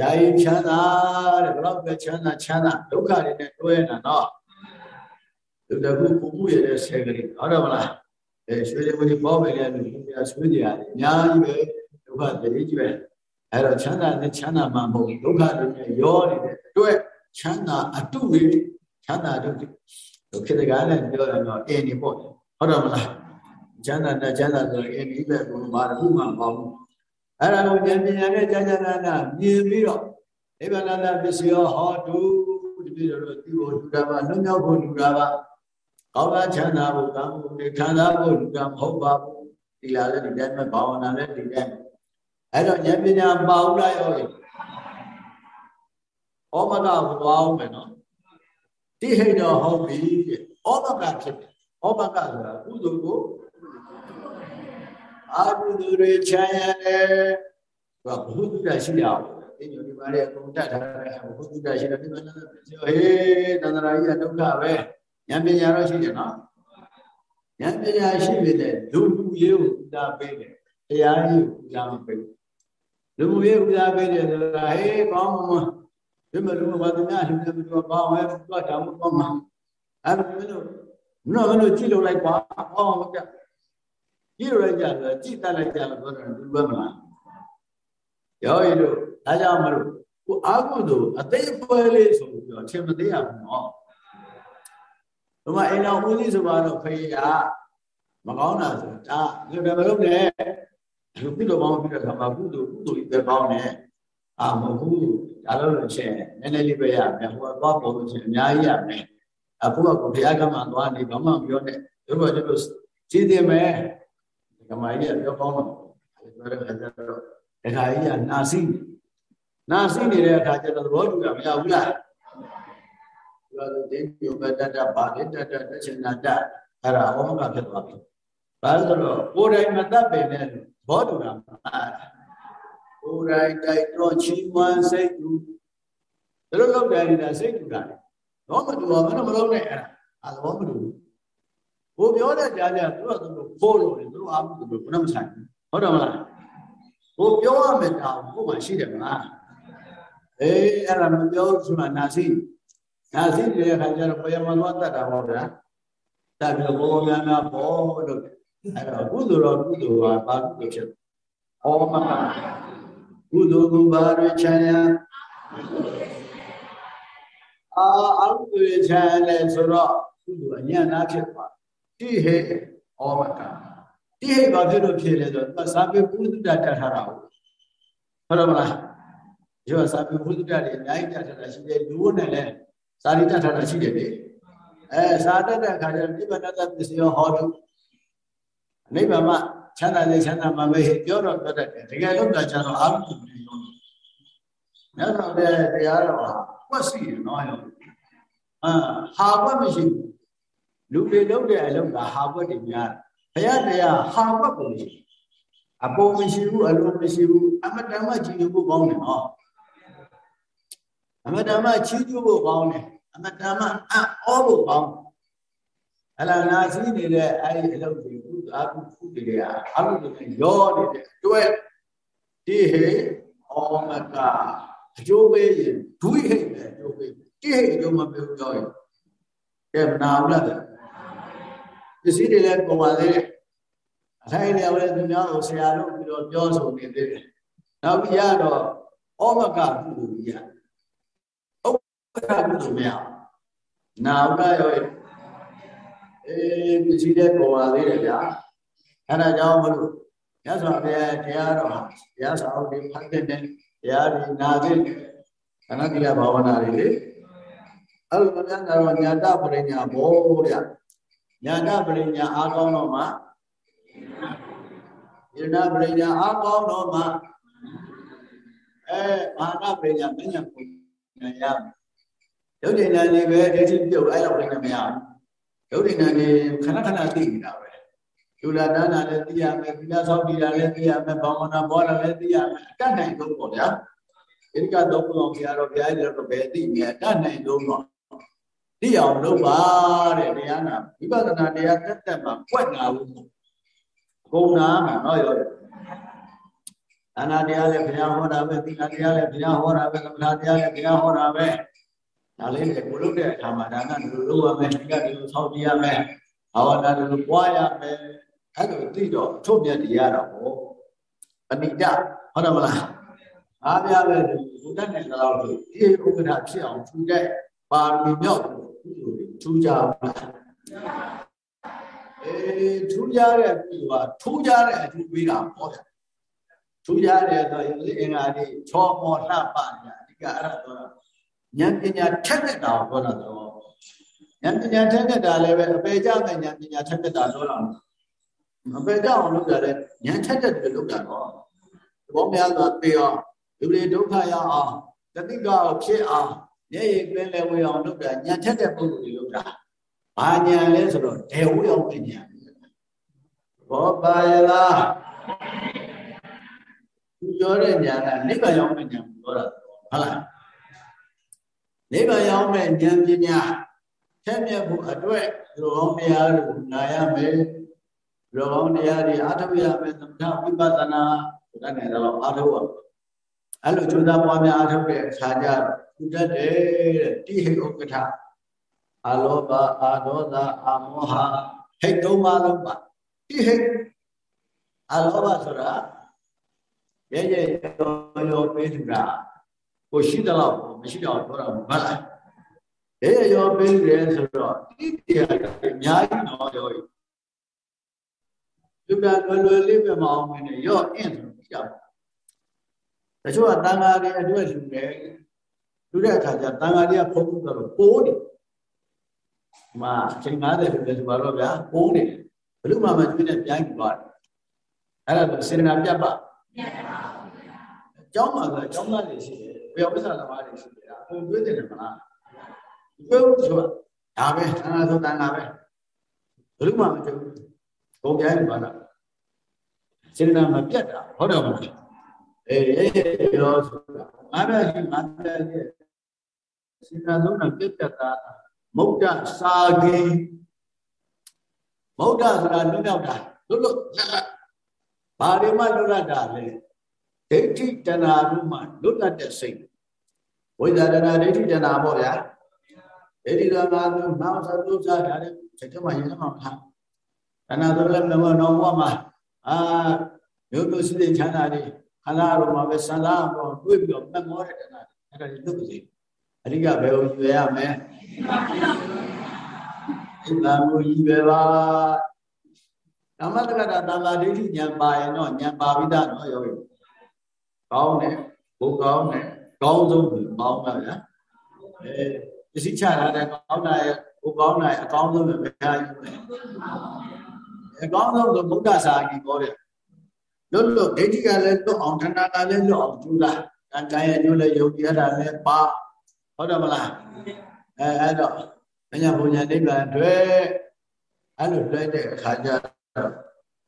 ယာယီချမ်းသာတဲ့ဘယ်တော့ပဲချမ်းသာချမ်းသာဒုက္ခတွေနဲ့တွဲနေတာနော်ဒီတခုပူပူရတဲ့ဆယ်ကလေးဟုတ်တယ်မလားအဲရွှေတွေဝင်ပေါ်ပဲလေလူပြဆွေးကြရတယ်အများကြီးပဲဒုက္ခတည်းကြီးပဲ အဲ့တော့ချမ်းသာနဲ့ချမ်းသာမှမဟုတ်ဒုက္ခတွေနဲ့ရောနေတဲ့အတွက်ချမ်းသာအတုတွေချမ်းသာတို့ဒုက္ခတကားနဲ့ပြောရတော့အင်းဒီပေါ့ဟုတ်တယ်မလားချမ်းသာနဲ့ချမ်းသာဆိုရင်အင်းဒီပဲဘုရားတခုမှမပေါ့ဘူးအဲ့ဒါကိုဉာဏ်ပညာနဲ့ကြာကြာနာနာမြင်ပြီးတော့နိဗ္ဗာန်တပစ္စယောဟောတုတပည့်တော်တို့ဒီကိုလူတာပါလွတ်မြောက်ဖို့လူတာပါကောင်းတာချမ်းသာဖို့ကောင်းမှုတွေခံစားဖို့လူတာမဟုတ်ပါဘူးဒီလာလည်းဒီတိုင်းပဲဘာဝနာလည်းဒီတိုင်း အဲ့တော့ဉာဏ်ပညာပါဦးလားရောဩမကကိုသွားအောင်မယ်နော်တိဟိတ်တော်ဟုတ်ပြီဩမကဖြစ်တယ်ဩမကဆိုတာကုသိုလ်ကိုအာကုသိုလ်တွေချမ်းရတယ်သူကဘုသူတ္တရှိရအောင်ဒီညိုဒီပါလေအကုန်တတ်ထားတယ်ဘုသူတ္တရှိတယ်ဒီမှာလည်းပြောဟေးတန္တရာကြီးကဒုက္ခပဲဉာဏ်ပညာတော့ရှိတယ်နော်ဉာဏ်ပညာရှိပြီတဲ့လူလူရေးကိုဥဒါပေးတယ်တရားကြီးကိုဥဒါမပေးဘူး လူမှုရေးဥဒါပေးတယ်ဆိုတာဟေးကောင်းမှာဒီမှာလူမသူများလူတွေပြောကောင်းပဲသူကတောင်းကောင်းမှာအဲ့ဒါမင်းတို့မင်းတို့မင်းတို့ကြည့်လို့လိုက်ပါဟောမပြကြည့်လို့လိုက်ကြတယ်ကြည့်တတ်လိုက်ကြလို့ပြောတယ်လူပဲမလားရောရည်တို့ဒါကြောင့်မလို့ကိုအာဟုတို့အသေးပွဲလေးဆိုပြီးတော့ထင်မသေးရဘူးနော်ဘုမအိမ်တော်ဦးကြီးဆိုတော့ဖေးကမကောင်းတာဆိုတာဒါလူတယ်မလုပ်နဲ့ လူပြလို့မအောင်ပြတဲ့ခါမှာကုသိုလ်ကုသိုလ်ကြီးပဲကောင်းတယ်အာမဟုတ်ဘူးဒါလို့လို့ချင်းနည်းနည်းလေးပဲရမယ်ဟိုကတော့ပုံလို့ချင်းအများကြီးရမယ်အခုကဘုရားကမှသွားနေဘာမှမပြောနဲ့တို့တော့တို့ကြည်တယ်မယ်ကမာကြီးကပြောကောင်းတော့ပြောတဲ့အခါကျတော့ဒကာကြီးကနာစီနာစီနေတဲ့အခါကျတော့သဘောတူတာမရဘူးလားပြောလို့ဒိဋ္ဌိဘတ္တဗာလိတ္တတတချင်နာတအဲ့ဒါဩမကဖြစ်သွားပြီ။ဘာလို့ဆိုတော့ကိုယ်တိုင်မတတ်ပင်နဲ့ ဘောတူတာမှာကိုယ်တိုင်တိုက်တော့ချီးမွမ်းစိတ်တူဒါလိုလောက်တယ်နေတာစိတ်တူတာတော့မတူတော့မမလုံးနဲ့အဲ့ဒါအသဘောမတူဘူး။ကိုပြောတဲ့ကြားကြသူကသူခိုးလို့တယ်သူတို့အားမတူဘူးဘယ်နှမဆိုင်ဘူးဟုတ်တယ်မလား။ကိုပြောရမယ်တောင်ကိုမှရှိတယ်မလား။အေးအဲ့ဒါမပြောဆိုတာနာစီနာစီတဲ့အခါကျတော့ဘယ်မှာသွားတတ်တာပေါ့ဗျာ။တတ်ပြီးဘောများများဘောလို့ အဲ့တော့ကုသိုလ်တော်ကုသိုလ်ဟာဘာကုသိုလ်ဖြစ်ဩမကကုသိုလ်ကိုဘာတွေချမ်းရအာအကုသိုလ်ချမ်းလဲဆိုတော့ကုသိုလ်အညံ့နာဖြစ်သွားတိဟေဩမကတိဟေဘာဖြစ်လို့ဖြစ်လဲဆိုတော့သာပေပုဒ္ဒတတ်ထားတာဟုတ်ဟုတ်တယ်မလားဒီကသာပေပုဒ္ဒတတွေအများကြီးတတ်ထားတာရှိတယ်လူဝတ်နဲ့လည်းစာရီတတ်ထားတာရှိတယ်လေအဲစာတတ်တဲ့အခါကျတော့နိဗ္ဗာန်တပစ္စယောဟောတု နိဗ္ဗာန်မှာချမ်းသာလေချမ်းသာမှာပဲပြောတော့ပြောတတ်တယ်တကယ်လို့ကြာတော့အာရုံပြုနေရောမြတ်စွာဘုရားတရားတော်ဟာကွက်စီနော်ရောအာဟာကွက်မရှိဘူးလူတွေလုပ်တဲ့အလုပ်ကဟာကွက်တွေများဘုရားတရားဟာကွက်ကိုမရှိအပေါ်မရှိဘူးအလုံးမရှိဘူးအမတန်မှကြည်ညိုဖို့ကောင်းတယ်နော်အမတန်မှချီးကျူးဖို့ကောင်းတယ်အမတန်မှအံ့ဩဖို့ကောင်းတယ်အလားနာစီနေတဲ့အဲ့ဒီအလုပ်တွေ ကုသအကုခုတွေကအလုပ်တွေရောနေတဲ့အတွက်ဒီဟေဩမကအကျိုးပေးရင်ဒုဟိပဲအကျိုးပေးတိဟိအကျိုးမပေးဘူးတော့ကဲမနာဘူးလားပစ္စည်းတွေလည်းပုံပါသေးတယ်အထိုင်နေရာလည်းသူများကိုဆရာတို့ပြီးတော့ပြောဆိုနေသေးတယ်နောက်ပြီးရတော့ဩမကကုသိုလ်ကြီးရဥပ္ပခကုသိုလ်မရနာဘူးလားရော အေးပစ္စည်းတဲ့ပုံပါသေးတယ်ဗျာအဲဒါကြောင့်မလို့ရသော်ဘုရားတရားတော်ရသော်ဒီဖတ်တဲ့တရားဒီနာတဲ့ခဏတိယဘာဝနာတွေလေအဲ့လိုများကတော့ညာတပရိညာဘောဗျညာတပရိညာအားကောင်းတော့မှယနာပရိညာအားကောင်းတော့မှအဲမာနပရိညာမညာပုံညာရရုပ်ဉာဏ်လေးပဲဒိဋ္ဌိပြုတ်အဲ့လောက်လည်းမရဘူး ရုပ်ဉာဏ်လေးခဏခဏသိနေတာပဲလူလာဒါနာလည်းသိရမယ်သီလဆောက်တည်တာလည်းသိရမယ်ဘာဝနာဘောတာလည်းသိရမယ်အတတ်နိုင်ဆုံးပေါ့ဗျာဒီကတော့ဘုရားဆရာတော်ဘုရားကြီးတော့ဘယ်သိနေအတတ်နိုင်ဆုံးတော့သိအောင်လုပ်ပါတဲ့တရားနာဝိပဿနာတရားတက်တက်မှာပွက်နာဘူးဂုံနာမှာတော့ရောအနာတရားလည်းဘုရားဟောတာပဲသီလတရားလည်းဘုရားဟောတာပဲသမထတရားလည်းဘုရားဟောတာပဲ ဒါလေးကိုလုပ်တဲ့အခါမှာဒါကဒီလိုလုပ်ရမယ်ဒီကဒီလိုဆောက်တည်ရမယ်ဘာဝနာဒီလိုပွားရမယ်အဲ့လိုသိတော့အထုတ်မြတ်တရားတော့ဟောအနိဒဟုတ်တယ်မလားအားပြပဲဘုဒ္ဓနဲ့တော့ဒီဥက္ကဋ္ဌဖြစ်အောင်ထူတဲ့ပါရမီမြောက်ထူကြပါအေးထူကြတဲ့ပြီကထူကြတဲ့အထူပေးတာပေါ့ဗျထူကြတဲ့ဆိုရင်အင်္ဂါတွေချောမောလှပညာအဓိကအဲ့ဒါတော့ ဉာဏ်ပညာထက်တဲ့တာကိုပြောတာတော့ဉာဏ်ပညာထက်တဲ့တာလည်းပဲအပေကြမဲ့ဉာဏ်ပညာထက်တဲ့တာလို့လားမပယ်ကြအောင်လုပ်ကြတယ်ဉာဏ်ထက်တဲ့တွေလုပ်တာတော့သဘောများစွာသိအောင်လူတွေဒုက္ခရအောင်တတိကဖြစ်အောင်မျက်ရည်ပင်လည်ဝေအောင်လုပ်တာဉာဏ်ထက်တဲ့ပုဂ္ဂိုလ်တွေလုပ်တာဘာဉာဏ်လဲဆိုတော့ဒေဝရောက်တဲ့ဉာဏ်ဘောပါယလားသူပြောတဲ့ဉာဏ်ကနိဗ္ဗာန်ရောက်တဲ့ဉာဏ်ကိုပြောတာဟုတ်လား နိဗ္ဗာန်ရောက်တဲ့ဉာဏ်ပညာထက်မြက်ဖို့အတွက်သူတော်များတို့နာရမယ်ရောကောင်းတရားတွေအားထုတ်ရမယ်သမထဝိပဿနာဒါနဲ့တော့အားထုတ်ရမယ်အဲ့လိုကြိုးစားပွားများအားထုတ်တဲ့အခါကျတော့သူတတ်တယ်တဲ့တိဟိဥက္ကဋ္ဌအာလောဘအာဒေါသအာမောဟဟိတ်သုံးပါလုံးပါတိဟိအာလောဘဆိုတာရဲ့ရဲ့ရောရောပေးထူတာ ကိုရှိတယ်လို့မရှိတော့ပြောတာမဟုတ်လားရဲ့ရဲ့ရောပေးတယ်ဆိုတော့တိတရားအများကြီးတော့ရောလူတာလွယ်လွယ်လေးပဲမအောင်မင်းရော့အင်းဆိုပြီးကြပါတချို့ကတန်ဃာတွေအတွက်လူတယ်လူတဲ့အခါကျတန်ဃာတွေကဖုံးပြီးတော့ပိုးနေမှာအချိန်90ဆိုလည်းဆိုပါတော့ဗျာပိုးနေတယ်ဘလို့မှမကျွေးနဲ့ပြန်ကြည့်သွားတယ်အဲ့ဒါဆိုစေနာပြတ်ပါအကြောင်းမှာဆိုအကြောင်းသားတွေရှိတယ် ဘယ်ဝိသသမားတွေရှိတယ်အကုန်ကျွေးတယ်မလားကျွေးလို့ဆိုတာဒါပဲတန်ဃာဆိုတန်ဃာပဲဘလို့မှမကျွေးဘူးဘုံပြန်ပါလားစေနာမပြတ်တာဟုတ်တယ်မလားအေးရောဆိုတာငါးပြရှိငါးပြရှိစေနာလုံးနဲ့ပြတ်တတ်တာမုဒ္ဒစာကီမုဒ္ဒဆိုတာလွတ်ရောက်တာလွတ်လွတ်လပ်လပ်ဘာတွေမှလွတ်လပ်တာလဲ ဒိဋ္ဌိတဏှာတို့မှလွတ်လပ်တဲ့စိတ်ဝိဇာတဏှာဒိဋ္ဌိတဏှာပေါ့ဗျာဒိဋ္ဌိကငါတို့နောက်သတုစားတာလည်းချက်ချက်မှရင်မှမထားတဏှာဆိုလည်းမနောဘဝမှာအာမျိုးမျိုးစိတ်ချမ်းသာတွေခန္ဓာတော်မှာပဲစံလာတော့တွေးပြီးတော့မှတ်မောတဲ့တဏှာအဲ့ဒါတွေလွတ်ပါစေအဓိကဘယ်ကိုယူရမလဲနိဗ္ဗာန်ကိုရည်ပဲပါဓမ္မတက္ကတာတမ္မာဒိဋ္ဌိဉာဏ်ပါရင်တော့ဉာဏ်ပါပြီးသားတော့ယောဂီ ကောင်းတယ်ဘုကောင်းတယ်ကောင်းဆုံးကိုကောင်းတာဗျာအဲပစ္စည်းချထားတဲ့ကောင်းတာရဲ့ဘုကောင်းတာရဲ့အကောင်းဆုံးပဲဘယ်ဟာယူလဲအကောင်းဆုံးဆိုဗုဒ္ဓစာကြီးပြောတယ်လွတ်လွတ်ဒိဋ္ဌိကလည်းလွတ်အောင်ဌာနကလည်းလွတ်အောင်ကျူတာကံကံရဲ့ညို့လည်းယုံကြည်ရတာလည်းပါဟုတ်တယ်မလားအဲအဲ့တော့ဘညာဘုညာနိဗ္ဗာန်တွေအဲ့လိုလွှဲတဲ့အခါကျတော့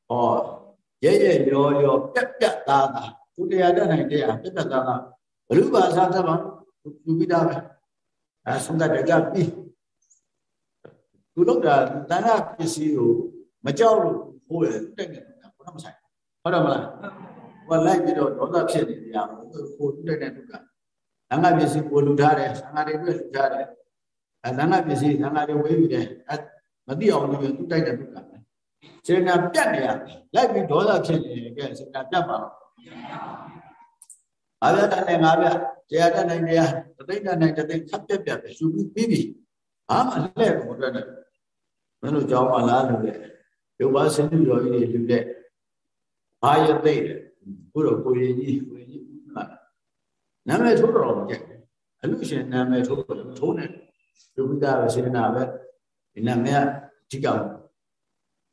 ဟောရဲရဲရောရောပြက်ပြက်သားသား သူတရားတတ်နိုင်တရားပြက်ပြက်သားသားဘလူပါသာသဘာလူပိတာပဲအဲဆုံးတဲ့ကြပြီသူတို့ကတဏှာပစ္စည်းကိုမကြောက်လို့ဟိုးရတက်နေတာဘာမှမဆိုင်ဟုတ်တယ်မလားဟောလိုက်ပြီးတော့ဒေါသဖြစ်နေကြအောင်ဟိုတက်တဲ့ဒုက္ခသံဃာပစ္စည်းကိုလူထားတယ်သံဃာတွေတွေ့လူထားတယ်အဲသံဃာပစ္စည်းသံဃာတွေဝေးပြီးတယ်အဲမသိအောင်လို့သူတိုက်တဲ့ဒုက္ခစေနာပြတ်နေရလိုက်ပြီးဒေါသဖြစ်နေတယ်ကဲစေနာပြတ်ပါတော့ ငါပြတတ်နေငါပြတရားတတ်နိုင်တရားတသိတတ်နိုင်တသိဆက်ပြက်ပြက်ပဲယူပြီးပြီးပြီဘာမှလှဲ့ကိုမတွက်နဲ့မင်းတို့ကြောင်းမလားလို့လေရုပ်ပါစင်လူတော်ကြီးတွေလူတဲ့ဘာရသိတယ်ဘုရောကိုရင်ကြီးကိုရင်ကြီးနာမည်ထိုးတော်မကြက်အလူရှင်နာမည်ထိုးထိုးနေဒုက္ခတာပဲစေနာပဲဒီနာမည်အဓိက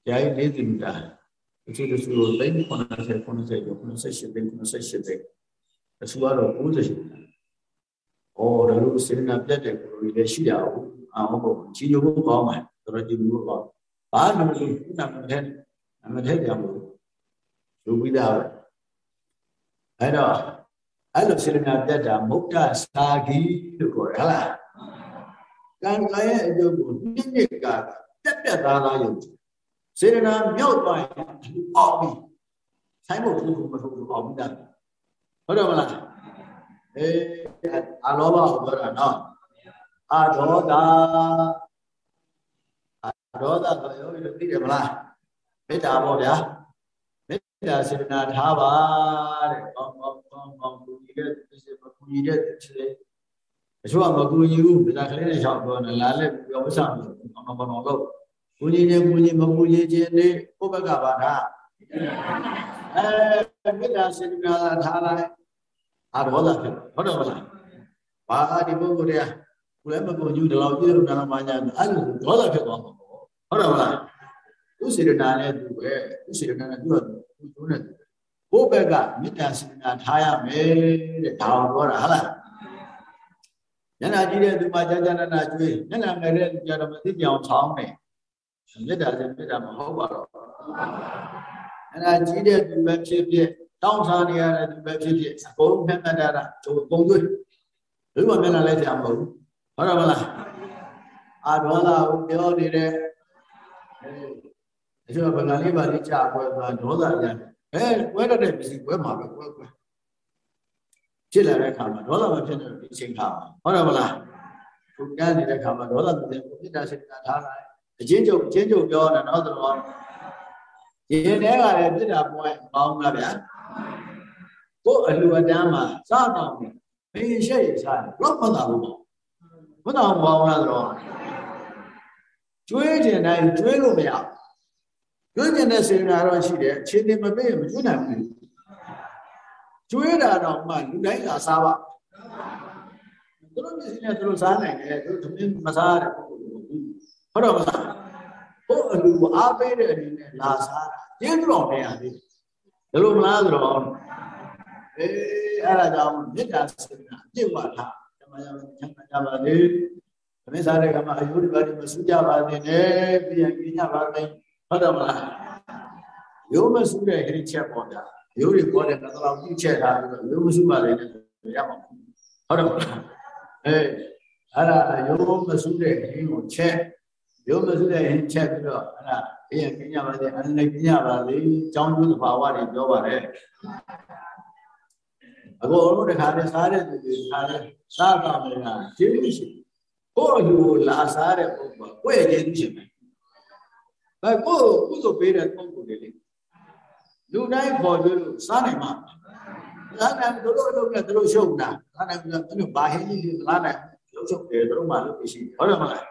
ကြာရေးလေးစီမီတာ အချို့တချို့သိန်း90 90ကျော်98သိန်း98သိန်းအချို့ကတော့90ရှိတယ်။အော်ဒါလို့စေနာပြတ်တဲ့ကိုယ်လည်းရှိရအောင်အော်ဟုတ်ချီညိုဖို့ကောင်းပါတော်ကြည့်လို့ကောင်းဘာမှမလုပ်ဘူးနာမည်ထဲနာမည်ထဲကြောင်လို့လူပြီးသားပဲအဲ့တော့အဲ့လိုစေနာပြတ်တာမုဒ္ဒစာဂီလို့ခေါ်တယ်ဟုတ်လားကံကံရဲ့အကျိုးကိုနှစ်နှစ်ကပြတ်ပြတ်သားသားယုံကြည် စေတနာမြောက်သွားရင်အောက်ပြီဆိုင်ဖို့ဘူးမထုတ်ဘူးအောက်ပြီတာဟုတ်တယ်မလားအေးအလောဘကိုပြောတာနော်အဒေါသအဒေါသဆိုရောသိတယ်မလားမေတ္တာပေါ့ဗျာမေတ္တာစေတနာထားပါတဲ့ကောင်းကောင်းကောင်းကောင်းကူညီတဲ့မကူညီတဲ့ဖြစ်အချို့ကမကူညီဘူးမေတ္တာကလေးနဲ့ရှောက်ပြောနေလာလက်ပြောမဆောင်ဘူးအမဘောင် လို့ကိုကြီးနဲ့ကိုကြီးမကိုကြီးချင်းနေကိုဘက်ကပါထားအဲမေတ္တာစေတနာထားလိုက်အာဒေါသဖြစ်ဟုတ်တယ်မလားဘာဒီပုဂ္ဂိုလ်တရားကိုလည်းမကိုကြီးဒီလောက်ပြည့်လို့နာမညာအဲ့လိုဒေါသဖြစ်သွားမှာပေါ့ဟုတ်တယ်မလားသူစေတနာနဲ့သူပဲသူစေတနာနဲ့သူကသူကျိုးနဲ့သူကိုဘက်ကမေတ္တာစေတနာထားရမယ်တဲ့ဒါကိုပြောတာဟုတ်လားညနာကြည့်တဲ့သူမှကြာကြာနာနာကျွေးညနာငယ်တဲ့သူကြတော့မသိပြောင်ချောင်းတယ် မေတ္တာလည်းမေတ္တာမဟုတ်ပါတော့အဲ့ဒါကြီးတဲ့သူပဲဖြစ်ဖြစ်တောင်းစားနေရတဲ့သူပဲဖြစ်ဖြစ်အကုန်လုံးဖက်မှတ်တာကျိုးပုံသွေးဘယ်မှာမျက်နှာလိုက်ကြမဟုတ်ဘူးဟုတ်တယ်မလားအာဒေါသကိုပြောနေတဲ့အဲဒါကဘင်္ဂလီပါဠိကြာပွဲသွားဒေါသပြန်အဲဝဲတဲ့ပစ္စည်းဝဲမှာပဲဝဲကွယ်ဖြစ်လာတဲ့အခါမှာဒေါသမဖြစ်တဲ့ဒီအချိန်ခါမှာဟုတ်တယ်မလားသူကန်းနေတဲ့အခါမှာဒေါသမဖြစ်တဲ့ပြစ်တာစိတ်ကထားလိုက် အချင်းချုပ်ချင်းချုပ်ပြောတယ်နော်သူတော်ရင်ထဲကလည်းပြစ်တာပွားပေါင်းလားဗျာကိုယ်အလူအတန်းမှာစတော့ဘယ်ရှက်ရစားတယ်ဘလို့မသာဘူးဘုရားဘောင်းလားတော့ကျွေးကျင်တိုင်းကျွေးလို့မရကျွေးကျင်တဲ့စေနာတော့ရှိတယ်အခြေအနေမပေးရင်မကျွေးနိုင်ဘူးကျွေးတာတော့မှလူတိုင်းသာစားပါသူတို့မျက်စိနဲ့သူတို့စားနိုင်တယ်သူတို့သမင်းမစားတဲ့ပုဂ္ဂိုလ် ဟုတ်တော့မလားဘုအလူအားပေးတဲ့အနေနဲ့လာစားတာကျင်းတော်နေရသေးတယ်ဘယ်လိုမလားဆိုတော့အေးအဲ့ဒါကြောင့်မေတ္တာစေနာပြည့်ဝတာဓမ္မယမချမ်းသာကြပါလေသမင်းစားတဲ့ကမှာအယုဒ္ဓဘာတိမဆူကြပါနဲ့နဲ့ပြန်ကြည့်ကြပါမယ်ဟုတ်တော့မလားရိုးမဆူတဲ့ခရစ်ချက်ပေါ်ကြရိုးတွေပေါ်တဲ့ကတော့ပြည့်ချက်ထားပြီးတော့ရိုးမဆူပါလေနဲ့ရပါဘူးဟုတ်တော့မလားအေးအဲ့ဒါရိုးမဆူတဲ့ခရစ်ကိုချက် ရုပ်မစုတဲ့ရင်ချက်ပြီးတော့အဲ့ဒါဘုရားပြညာပါစေအနန္တပြညာပါစေအကြောင်းကျိုးသဘာဝတွေပြောပါတယ်အခုတို့တခါတည်းစားတဲ့သူတွေခါတဲ့စားတာလည်းကျေးဇူးရှိကိုယ့်အလူကိုလာစားတဲ့ပုဂ္ဂိုလ်ကိုယ့်ရဲ့ကျေးဇူးရှင်ပဲအဲကိုယ့်ကုသိုလ်ပေးတဲ့ပုဂ္ဂိုလ်တွေလေလူတိုင်းပေါ်ကြလို့စားနိုင်မှာစားနိုင်တို့တို့တို့နဲ့တို့ရှုပ်တာစားနိုင်ပြီးတော့ဘာဟင်းကြီးတွေလာနိုင်လှုပ်ရှုပ်တယ်တို့မှလုပ်ရှိဟုတ်တယ်မလား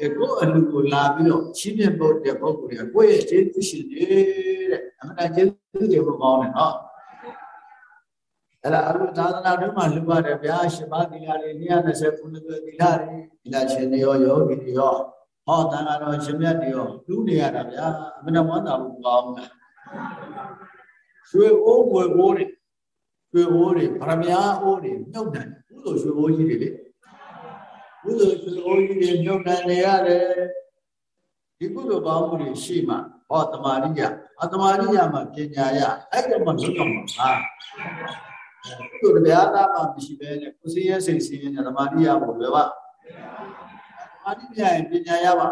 အဲကိုယ်အလူကိုလာပြီးတော့ချင်းမြတ်ဖို့တဲ့ပုဂ္ဂိုလ်တွေကကိုယ့်ရဲ့ကျေးဇူးရှင်တဲ့အမှန်တန်ကျေးဇူးတွေမကောင်းနဲ့နော်အဲ့ဒါအလူသာသနာတွင်မှာလူပါတယ်ဗျာရှင်ပါးသီလတွေ220ခုနှစ်သီလတွေသီလရှင်တွေရောယောဂီတွေရောဟောတန်ခါတော်ရှင်မြတ်တွေရောလူနေရတာဗျာအမှန်တန်ဝမ်းသာဖို့ကောင်းလားရွှေအိုးွယ်အိုးတွေရွှေအိုးတွေဗရမ ्या အိုးတွေမြုပ်တယ်ကုသိုလ်ရွှေအိုးကြီးတွေလေ ကုသိုလ်ရွှေအိုးကြီးတွေမြုပ်တယ်နေရတယ်ဒီကုသိုလ်ကောင်းမှုတွေရှိမှဟောတမာရိယအတမာရိယမှာပညာရအဲ့တော့မှလွတ်တော့မှာဟာကုသိုလ်တရားသားမှမရှိဘဲနဲ့ကိုယ်စင်းရဲစိတ်စင်းရဲနဲ့တမာရိယဘုရားပါတမာရိယရင်ပညာရပါ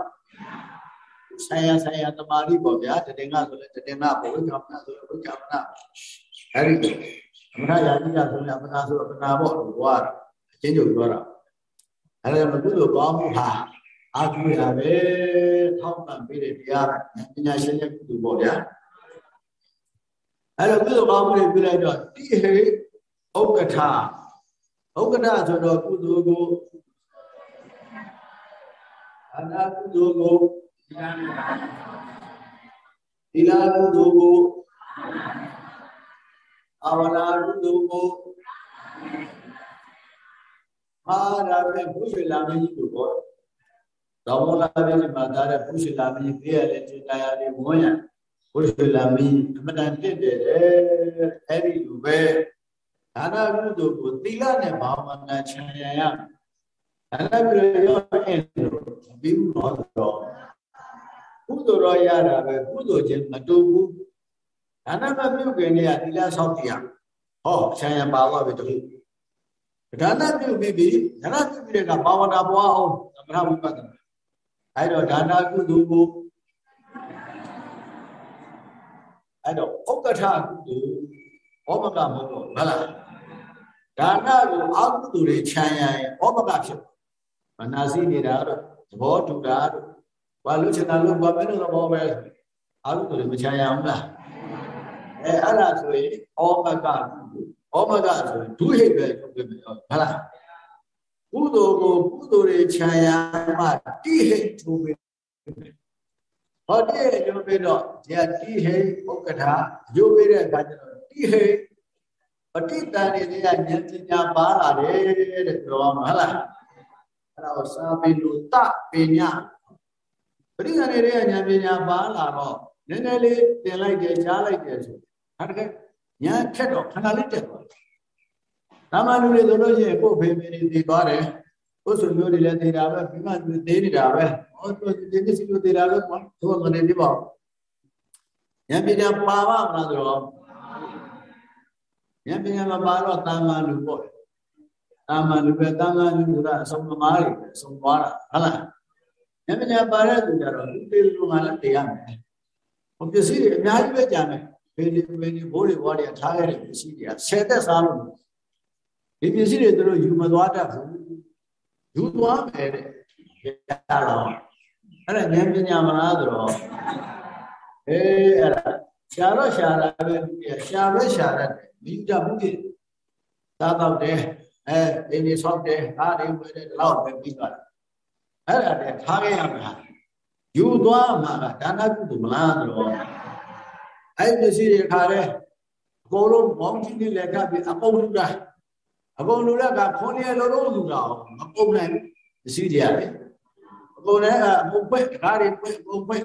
ဆိုင်ရာဆိုင်ရာတမာရိပေါ့ဗျာတတင်ကဆိုလဲတတင်ကဘဝိကမ္မဆိုလဲဝိကမ္မအဲ့ဒီအမနာယာတိကဆိုလဲအမနာဆိုအမနာပေါ့လို့ပြောတာအချင်းချုပ်ပြောတာ အဲ့ဒါမကုသိုလ်ကောင်းမှုဟာအာထုရပဲထောက်ပံ့ပေးတဲ့တရားပညာရှင်ရဲ့ကုသိုလ်ပေါ့ဗျာအဲ့တော့ကုသိုလ်ကောင်းမှုတွေပြလိုက်တော့တိဟေဥက္ကဋ္ဌဥက္ကဋ္ဌဆိုတော့ကုသိုလ်ကိုအနာကုသိုလ်ကိုသီလကုသိုလ်ကိုအဝနာကုသိုလ်ကို အာရတဲ့ဘုရားလာမင်းကြီးကိုပေါ့တော်မလာတဲ့မှာဒါတဲ့ဘုရားလာမင်းကြီးပြရတဲ့တင်တရားတွေဝန်းရဘုရားလာမင်းအမတန်တက်တယ်အဲ့ဒီလိုပဲဒါနကုသိုလ်ကိုသီလနဲ့ဘာဝနာချမ်းရရဒါနပြုရောအဲ့လိုပြီးဘူးတော့ကုသိုလ်တော့ရတာပဲကုသိုလ်ချင်းမတူဘူးဒါနမပြုတ်ခင်တည်းကသီလဆောက်တရားဟောဆံရပါသွားပြီတခု ဒါနပြုတ်ပြီးပြီဒါနပြုတ်ပြီးတဲ့ကဘာဝနာပွားအောင်သမထဝိပဿနာအဲ့တော့ဒါနကုသိုလ်ကိုအဲ့တော့ဥက္ကဋ္ဌကုသိုလ်ဩမကမဟုတ်တော့ဟုတ်လားဒါနကိုအကုသိုလ်တွေခြံရရင်ဩမကဖြစ်မနာစီနေတာတော့သဘောတူတာတော့ဘာလို့ချင်တာလို့ဘာပဲလို့သဘောပဲအာဟုတွေမချမ်းရအောင်လားအဲအဲ့ဒါဆိုရင်ဩမက ဩမကဆိုရင်ဒုဟိပဲထုတ်ပြမယ်ဟုတ်လားကုသိုလ်ကိုကုသိုလ်တွေချမ်းရမှတိဟိထုတ်ပြဟောတိဟိထုတ်ပြတော့ဒီကတိဟိဥက္ကဋ္ဌရုပ်ပြတဲ့အခါကျတော့တိဟိပဋိတန်နေတဲ့ဉာဏ်ပညာပါလာတယ်တဲ့ပြောမှာဟုတ်လားအဲ့ဒါကိုစာပေလို့တပညာပရိသတ်တွေရဲ့ဉာဏ်ပညာပါလာတော့နည်းနည်းလေးတင်လိုက်တယ်ကြားလိုက်တယ်ဆိုဟာတကယ် ဉာဏ်ထက်တော့ခဏလေးတက်သွားတယ်။ဒါမှလူတွေဆိုလို့ရှိရင်ကိုယ်ဖေဖေတွေတည်သွားတယ်။ကိုယ်ဆွေမျိုးတွေလည်းတည်တာပဲပြီးမှသူတည်နေတာပဲ။ဟောသူဒီနေ့စီလို့တည်တာပဲကွာ။သူကမနေပြပါဘူး။ဉာဏ်ပညာပါပါမလားဆိုတော့ဉာဏ်ပညာမပါတော့တာမန်လူပေါ့။တာမန်လူပဲတာမန်လူဆိုတာအဆုံးသမားတွေပဲအဆုံးသွားတာဟုတ်လား။ဉာဏ်ပညာပါတဲ့သူကြတော့လူတေလူငါလည်းတရားမယ်ဟိုပစ္စည်းတွေအများကြီးပဲကြာမယ် ဘေးတွေဘေးတွေဘိုးတွေဘွားတွေထားခဲ့တဲ့ပစ္စည်းတွေကဆယ်သက်စားလို့ဒီပစ္စည်းတွေသူတို့ယူမသွားတတ်ဘူးယူသွားမယ်တဲ့ရတော့အဲ့ဒါဉာဏ်ပညာမလားဆိုတော့အေးအဲ့ဒါရှာတော့ရှာတာပဲရှာပဲရှာတတ်တယ်မိတတ်ဘူးလေသာတော့တယ်အဲအင်းကြီးဆောက်တယ်ဒါတွေဝယ်တယ်ဒီလောက်ပဲပြီးသွားတယ်အဲ့ဒါတည်းထားခဲ့ရမှာယူသွားမှာကဒါနကုသိုလ်မလားဆိုတော့ အဲ့ဒီစီတွေခါတဲ့အကုန်လုံးမောင်းကြီးနဲ့လက်ထပ်ပြီးအကုန်လူတာအကုန်လူတဲ့ကခွန်ရလုံးလုံးလူတာမပုံနိုင်ဘူးစီတွေရတယ်အကုန်လည်းအမုတ်ပဲခါတွေပဲအကုန်ပဲ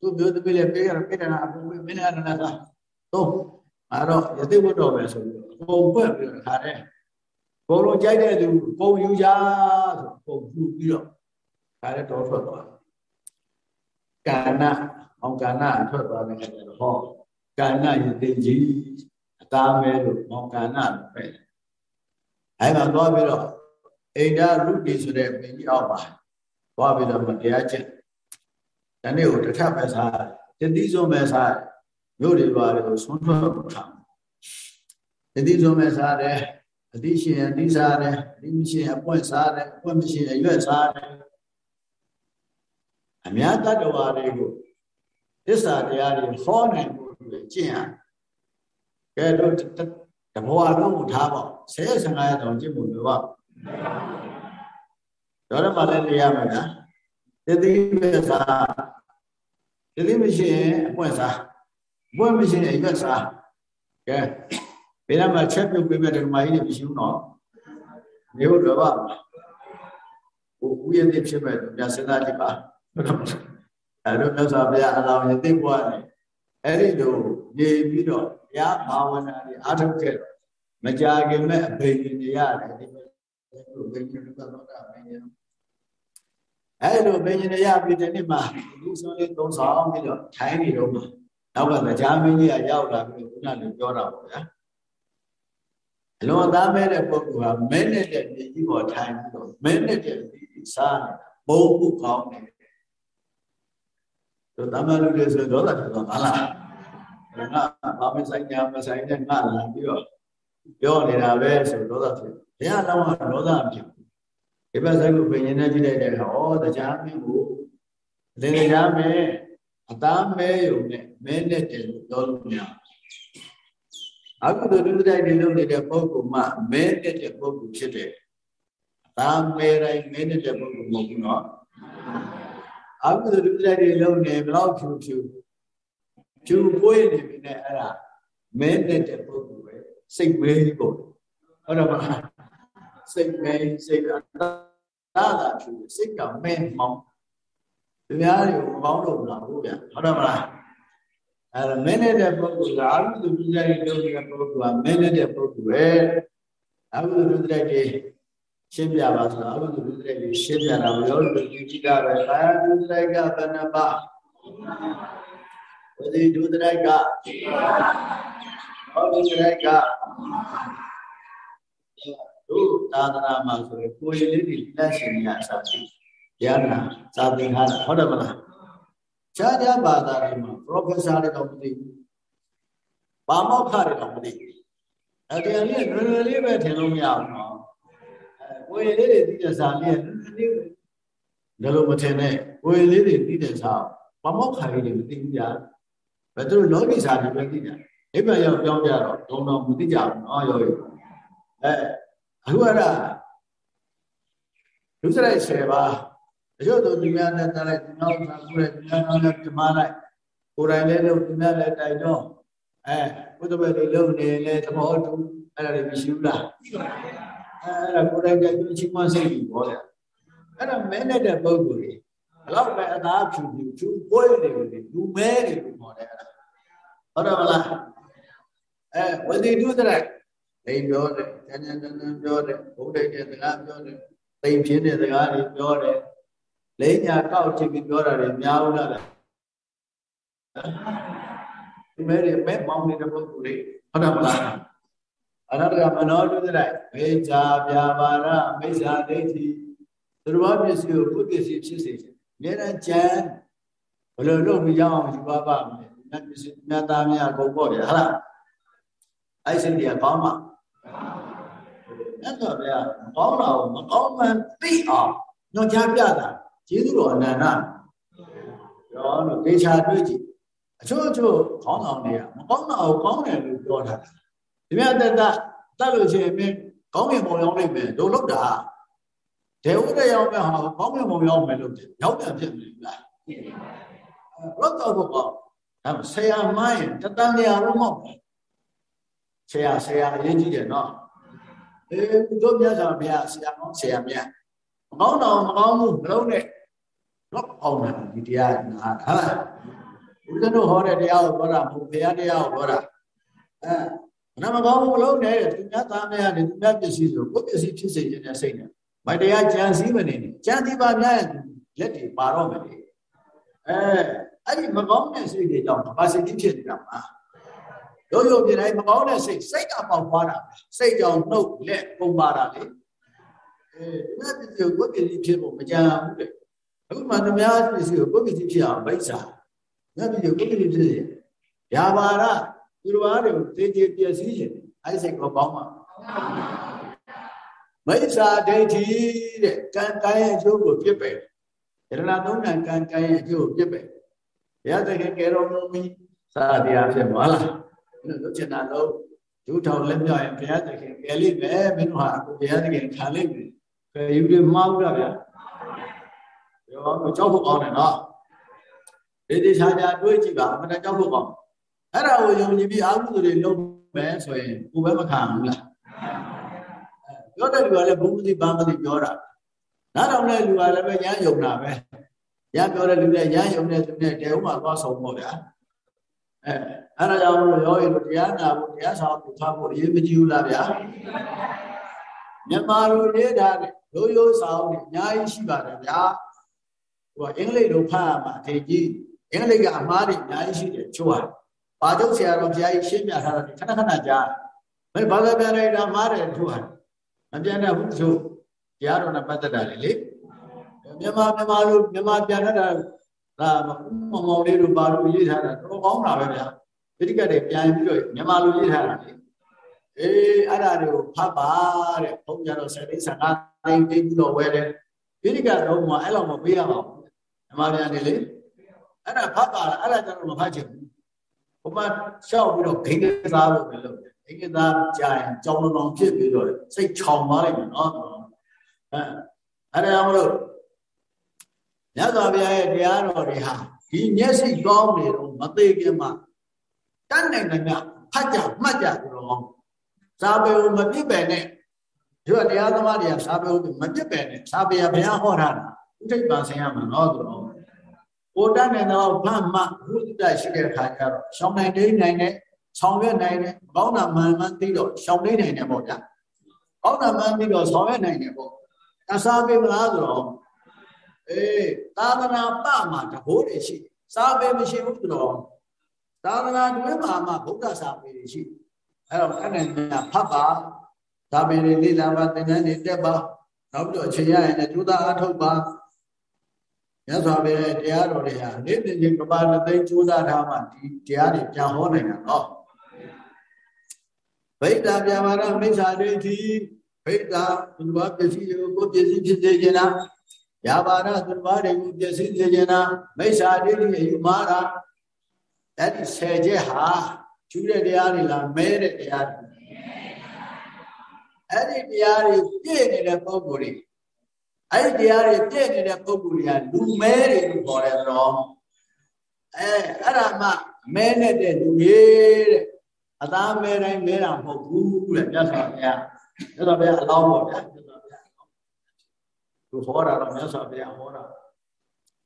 သူမျိုးသမီးလည်းပေးရပေးတယ်အကုန်ပဲမင်းလည်းနာသာတော့အဲ့တော့ယသိဝတ်တော်ပဲဆိုပြီးအကုန်ပဲပြီးခါတဲ့ဘုံလုံးကြိုက်တဲ့သူပုံယူကြဆိုပုံယူပြီးတော့ဒါလည်းတော်ထွက်သွားကာဏအောင်ကာဏထွက်သွားတဲ့အခါကျတော့ဟော ကာဏယသိကြီးအသားမဲလို့မောင်ကာဏလို့ပဲအဲမှာသွားပြီးတော့အိန္ဒရုပ်ဒီဆိုတဲ့မင်းကြီးအောက်ပါသွားပြီးတော့မတရားချက်ဒီနေ့ကိုတစ်ထပ်ပဲစားတတိဆုံးပဲစားမြို့တွေပါတွေကိုဆွန်းထွက်ထားတတိဆုံးပဲစားတယ်အတိရှင်အတိစားတယ်အတိမရှိအပွင့်စားတယ်အပွင့်မရှိအရွက်စားတယ်အများတ attva တွေကိုသစ္စာတရားတွေဟောနိုင် ဖို့ကျင့်ရကဲတော့တဘောအလုံးကိုထားပေါ့ဆယ်ဆငါရတောင်ကျင့်ဖို့လိုပါတော်ရမှလည်းနေရမှာလားတတိပဲစားတတိမရှိရင်အပွင့်စားအပွင့်မရှိရင်အရွက်စားကဲဘယ်မှာချက်ပြုတ်ပေးမဲ့ဓမ္မကြီးတွေမရှိဘူးနော်မျိုးတော့ပါဟိုဥယျာဉ်ဖြစ်မဲ့သူများစဉ်းစားကြည့်ပါအဲ့လိုမြတ်စွာဘုရားအလောင်းရသိပွားနေ အဲ့ဒီလိုနေပြီးတော့ဘုရားဘာဝနာတွေအားထုတ်ခဲ့မကြခင်မဲ့အဘိညာဉ်တွေရတယ်ဒီလိုဘိညာဉ်တွေကတော့တာဘိညာဉ်အဲ့လိုဘိညာဉ်တွေရပြီးတဲ့နေ့မှာဒီဆုံးလေးသုံးဆောင်ပြီးတော့ထိုင်းနေတော့မှာနောက်ကကြားမင်းကြီးကရောက်လာပြီးခုနကပြောတာပေါ့ဗျာအလွန်သားမဲ့တဲ့ပုဂ္ဂိုလ်ဟာမဲနဲ့တဲ့မြေကြီးပေါ်ထိုင်ပြီးတော့မဲနဲ့တဲ့ဒီစားနေတာဘုံမှုကောင်းတယ် တို့တမန်လူတွေဆိုဒေါသဖြစ်သွားပါလားငါဘာမဆိုင်ညာမဆိုင်နဲ့ငါလာပြီးတော့ပြောနေတာပဲဆိုဒေါသဖြစ်ဘုရားတော်ကဒေါသဖြစ်ဒီဘက်ဆိုင်ကိုပြင်နေကြည့်လိုက်တဲ့အခါဩတရားမင်းကိုသင်တရားမင်းအသားမဲယုံနဲ့မဲနဲ့တယ်လို့ပြောလို့မရအကုသိုလ်ဒုစရိုက်တွေလုပ်နေတဲ့ပုဂ္ဂိုလ်မှမဲနဲ့တဲ့ပုဂ္ဂိုလ်ဖြစ်တယ်အသားမဲတိုင်းမဲနဲ့တဲ့ပုဂ္ဂိုလ်မဟုတ်ဘူးနော် အကုသိုလ်ဒုစရိုက်တွေလုပ်နေဘလောက်ဖြူဖြူဖြူပွေးနေပြီနဲ့အဲ့ဒါမဲနဲ့တဲ့ပုဂ္ဂိုလ်ပဲစိတ်မဲပေါ့ဟုတ်တယ်မလားစိတ်မဲစိတ်အသာသာဖြူစိတ်ကမဲမောင်းသူများတွေကိုမကောင်းလို့မလားဟုတ်ဗျဟုတ်တယ်မလားအဲ့ဒါမင်းနဲ့တဲ့ပုဂ္ဂိုလ်ကအာဟုသူပြဇာတိလုပ်နေတဲ့ပုဂ္ဂိုလ်ကမင်းနဲ့တဲ့ပုဂ္ဂိုလ်ပဲအာဟုသူပြဇာတိ ရှင်းပြပါဆိုတော့အာဟုသူပြဇာတိရှင်းပြတာမလို့လူကြီးကြီးကပဲဘာသူပြဇာတိကဘယ်နှပါဝတိဒုဒရိုက်ကဟောဒုဒရိုက်ကတို့သာသနာမှာဆိုရင်ကိုယ်ရည်လေးတွေလက်ရှင်ရအစားရှိရနာသာသင်္ခါဟုတ်တယ်မလားခြားခြားဘာသာတွေမှာ professor တွေတော့မသိဘူးဘာမောက္ခတွေတော့မသိဘူးအဲ့ဒီအလေးနွယ်နွယ်လေးပဲထင်လို့မရဘူးနော် အဲကိုယ်လေးတွေသိတဲ့စာလေးနွယ်နွယ်လေးဒါလို့မထင်နဲ့ကိုယ်လေးတွေသိတဲ့စာဘာမောက္ခတွေမသိဘူးကြာဘယ်သူလောကီစာတွေပဲသိကြအိဗံရောက်ပြောင်းကြတော့ဒုံတော်မသိကြဘူးနော်ရောရောအဲအခုအဲ့ဒါလူစရိုက်10ပါးတချို့သူဒီများနဲ့တက်လိုက်ဒီနောက်သာကူတဲ့ဒီများနောက်နဲ့ပြမလိုက်ကိုယ်တိုင်လည်းလုပ်ဒီများလည်းတိုင်တော့အဲဘုဒ္ဓဘယ်လိုလုပ်နေလဲသဘောတူအဲ့ဒါတွေမရှိဘူးလားအဲ အဲ့ဒါကိုယ်တိုင်ကြည့်ချင်းမစိတ်ဘူးဘောလေအဲ့ဒါမဲနေတဲ့ပုံကိုယ်ကြီးဘလောက်ပဲအသားဖြူဖြူဖြူပွဲနေတယ်လူမဲနေလို့ခေါ်တယ်အဲ့ဒါဟုတ်တယ်မလားအဲဝတိတုတရလိန်ပြောတယ်ဉာဏ်ဉာဏ်ဉာဏ်ပြောတယ်ဘုဒ္ဓရဲ့စကားပြောတယ်သိပြင်းတဲ့စကားတွေပြောတယ်လိညာကောက်ချစ်ပြီးပြောတာတွေများဘူးလားဒီမဲတွေမဲပေါင်းနေတဲ့ပုဂ္ဂိုလ်တွေဟုတ်တယ်မလား အရဟတမနောတုဒလိုက်မေဇာပြာပါရမိစ္ဆာဒိဋ္ဌိသူတော်ပစ္စည်းကိုပုပစ္စည်းဖြစ်စေခြင်းအများနဲ့ကြံဘယ်လိုလုပ်ပြီးရအောင်ယူပါပါမလဲမြတ်ပစ္စည်းမြတ်သားများကုန်ပေါ့ဗျာဟုတ်လားအဲ့စိတ်တွေကကောင်းမှာမြတ်စွာဘုရားမကောင်းတာကိုမကောင်းမှန်သိအောင်ညွှန်ကြားပြတာကျေးဇူးတော်အနန္တပြောလို့ဒေချာတွေ့ကြည့်အချို့အချို့ခေါင်းဆောင်တွေကမကောင်းတာကိုကောင်းတယ်လို့ပြောတာ ဒီမြတ်တတတတ်လို့ချင်းမင်းကောင်းမြင်ပုံရောက်နိုင်မယ်လို့လုပ်တာဒေဝရရောက်မဲ့ဟာကောင်းမြင်ပုံရောက်မယ်လို့တယ်ရောက်ပြန်ဖြစ်ပြီလားဘလို့တော့ဘောဒါဆရာမိုင်းတတန်နေရာလုံးမဟုတ်ဘူးဆရာဆရာအရေးကြီးတယ်နော်အေးတို့မြတ်စွာဘုရားဆရာကောင်းဆရာမြတ်မကောင်းတော့မကောင်းဘူးမလုံးနဲ့တော့အောင်တယ်ဒီတရားနာဟုတ်လားဘုရားတို့ဟောတဲ့တရားကိုပြောတာမဟုတ်ဘုရားတရားကိုပြောတာအဲ မနာမကောင်းဘူးမလုံးနဲ့သူများသားများနဲ့သူများပစ္စည်းဆိုကိုယ်ပစ္စည်းဖြစ်စေခြင်းနဲ့စိတ်နဲ့မတရားကြံစည်မနေနဲ့ကြံစည်ပါများလက်တွေပါတော့မယ်လေအဲအဲ့ဒီမကောင်းတဲ့စိတ်တွေကြောင့်ဘာစိတ်ဖြစ်နေတာမှာရိုးရိုးပြတိုင်းမကောင်းတဲ့စိတ်စိတ်ကပေါက်သွားတာစိတ်ကြောင့်နှုတ်လက်ပုံပါတာလေအဲဒီပစ္စည်းကိုကိုယ်ပစ္စည်းဖြစ်ဖို့မကြံဘူးလေအခုမှသမားပစ္စည်းကိုကိုယ်ပစ္စည်းဖြစ်အောင်ဗိဇာငါပစ္စည်းကိုကိုယ်ပစ္စည်းဖြစ်ရင်ဗျာပါရ သူတော်ဘာတွေကိုသိကြပျက်စီးခြင်းအဲ့စိတ်ကိုပေါင်းမှာမိစ္ဆာဒိဋ္ဌိတဲ့ကံကံရဲ့အကျိုးကိုပြစ်ပယ်ယရဏသုံးဏကံကံရဲ့အကျိုးကိုပြစ်ပယ်ဘုရားသခင်ကယ်တော်မူပြီးသာတရားဖြစ်မှာလားလို့ချင်တာလို့ဒုထောင်လက်မြောက်ရင်ဘုရားသခင်ကယ်လိမ့်မယ်မင်းတို့ဟာအခုဘုရားသခင်ခံလိမ့်မယ်ဘယ်ယူတွေမှားဘူးလားဗျာရောကြောက်ဖို့ကောင်းတယ်နော်ဒီဒီချာချာတွေးကြည့်ပါအမှန်တကြောက်ဖို့ကောင်း အဲ့ဒါကိုယုံကြည်ပြီးအာဟုသူတွေလုပ်မယ်ဆိုရင်ကိုယ်ပဲမခံဘူးလားပြောတဲ့လူကလည်းဘုံမသိဘာမသိပြောတာနားတော်တဲ့လူကလည်းပဲရမ်းယုံတာပဲရမ်းပြောတဲ့လူနဲ့ရမ်းယုံတဲ့လူနဲ့တဲဥမှာသွားဆုံးပေါ့ဗျာအဲအဲ့ဒါကြောင့်လို့ရောရင်တရားနာဖို့တရားဆောင်ဖို့ထားဖို့အရေးမကြီးဘူးလားဗျာမြန်မာလူရေးတာရိုးရိုးဆောင်နေအများကြီးရှိပါတယ်ဗျာဟိုအင်္ဂလိပ်လိုဖတ်ရမှာအထင်ကြီးအင်္ဂလိပ်ကအမှားတွေအများကြီးရှိတယ်ချိုးရတယ် ဘာကြောင့်ဆရာတော်ဘုရားကြီးရှင်းပြထားတာခဏခဏကြားဘယ်ဘာသာပြန်လိုက်တာမှားတယ်ချိုးရတယ်မပြန်တတ်ဘူးချိုးတရားတော်နဲ့ပတ်သက်တာလေလေမြန်မာမြန်မာလိုမြန်မာပြန်တတ်တာဒါမောင်မောင်လေးတို့ဘာလို့ရေးထားတာတော့ကောင်းတာပဲဗျာပိဋကတ်တွေပြန်ပြီးတော့မြန်မာလိုရေးထားတာလေအေးအဲ့ဒါတွေကိုဖတ်ပါတဲ့ဘုန်းကြီးတော့ဆယ်သိန်း15သိန်းသိပြီးတော့ဝယ်တယ်ပိဋကတ်တော့မှအဲ့လောက်မပေးရပါဘူးမြန်မာပြန်နေလေအဲ့ဒါဖတ်ပါလားအဲ့ဒါကျတော့မဖတ်ချင်ဘူး ဘုမရှောက်ပြီးတော့ဂိမ်းကစားလို့ပဲလုပ်တယ်ဂိမ်းကစားကြာရင်ကြောင်လောင်ဖြစ်ပြီးတော့စိတ်ချောင်သွားလိမ့်မယ်နော်အဲအဲ့ဒါမလို့မြတ်စွာဘုရားရဲ့တရားတော်တွေဟာဒီမျက်စိကောင်းနေတော့မသေးခင်မှာတတ်နိုင်တယ်များဖတ်ကြမှတ်ကြဆိုတော့စာပေကိုမပြစ်ပယ်နဲ့ဒီကတရားသမားတွေကစာပေကိုမပြစ်ပယ်နဲ့စာပေကဘုရားဟောထားတာဥထိပ်ပန်ဆင်ရမှာနော်ဆိုတော့ ကိုတတ်နိုင်တော့ဗတ်မှဘုဒ္ဓရှိတဲ့ခါကျတော့ရှောင်းနိုင်နေနိုင်တဲ့ဆောင်ရွက်နိုင်တဲ့ကောင်းတာမှန်မှန်သိတော့ရှောင်းနေနိုင်တယ်ပေါ့ဗျာကောင်းတာမှန်သိတော့ဆောင်ရွက်နိုင်တယ်ပေါ့အစာပေမလားဆိုတော့အေးသာသနာပမှာတဘိုးတွေရှိစာပေမရှိဘူးဆိုတော့သာသနာတွင်မှာမှဗုဒ္ဓစာပေတွေရှိအဲ့တော့အဲ့နဲ့ဖတ်ပါစာပေတွေလေ့လာပါသင်္ကန်းတွေတက်ပါနောက်ပြီးတော့အချိန်ရရင်လည်းကျူးသားအထုတ်ပါ မြတ်စွာဘုရားတရားတော်တွေဟာနေ့နေ့ချင်းကဘာတသိကျူးသားထားမှဒီတရားတွေပြန်ဟောနိုင်တာနော်ဗိဒ္ဓဗျာပါဒမိစ္ဆာဒိဋ္ဌိဗိဒ္ဓဘုရားပစ္စည်းကိုကိုပစ္စည်းဖြစ်စေခြင်းလားယာပါရသူဘာတွေကိုပစ္စည်းစေခြင်းလားမိစ္ဆာဒိဋ္ဌိအယူမှားတာအဲ့ဒီဆယ်ချက်ဟာကျူးတဲ့တရားတွေလားမဲတဲ့တရားတွေအဲ့ဒီတရားတွေပြည့်နေတဲ့ပုံကိုယ်တွေ အဲ့ဒီတရားတွေပြည့်နေတဲ့ပုံကိုယ်တွေကလူမဲတွေလို့ခေါ်တယ်တော့အဲအဲ့ဒါမှမဲနေတဲ့လူကြီးတဲ့အသားမဲတိုင်းမဲတာမဟုတ်ဘူးတဲ့မြတ်စွာဘုရားမြတ်စွာဘုရားအလောင်းပေါ့ဗျာမြတ်စွာဘုရားသူဟောတာတော့မြတ်စွာဘုရားဟောတာ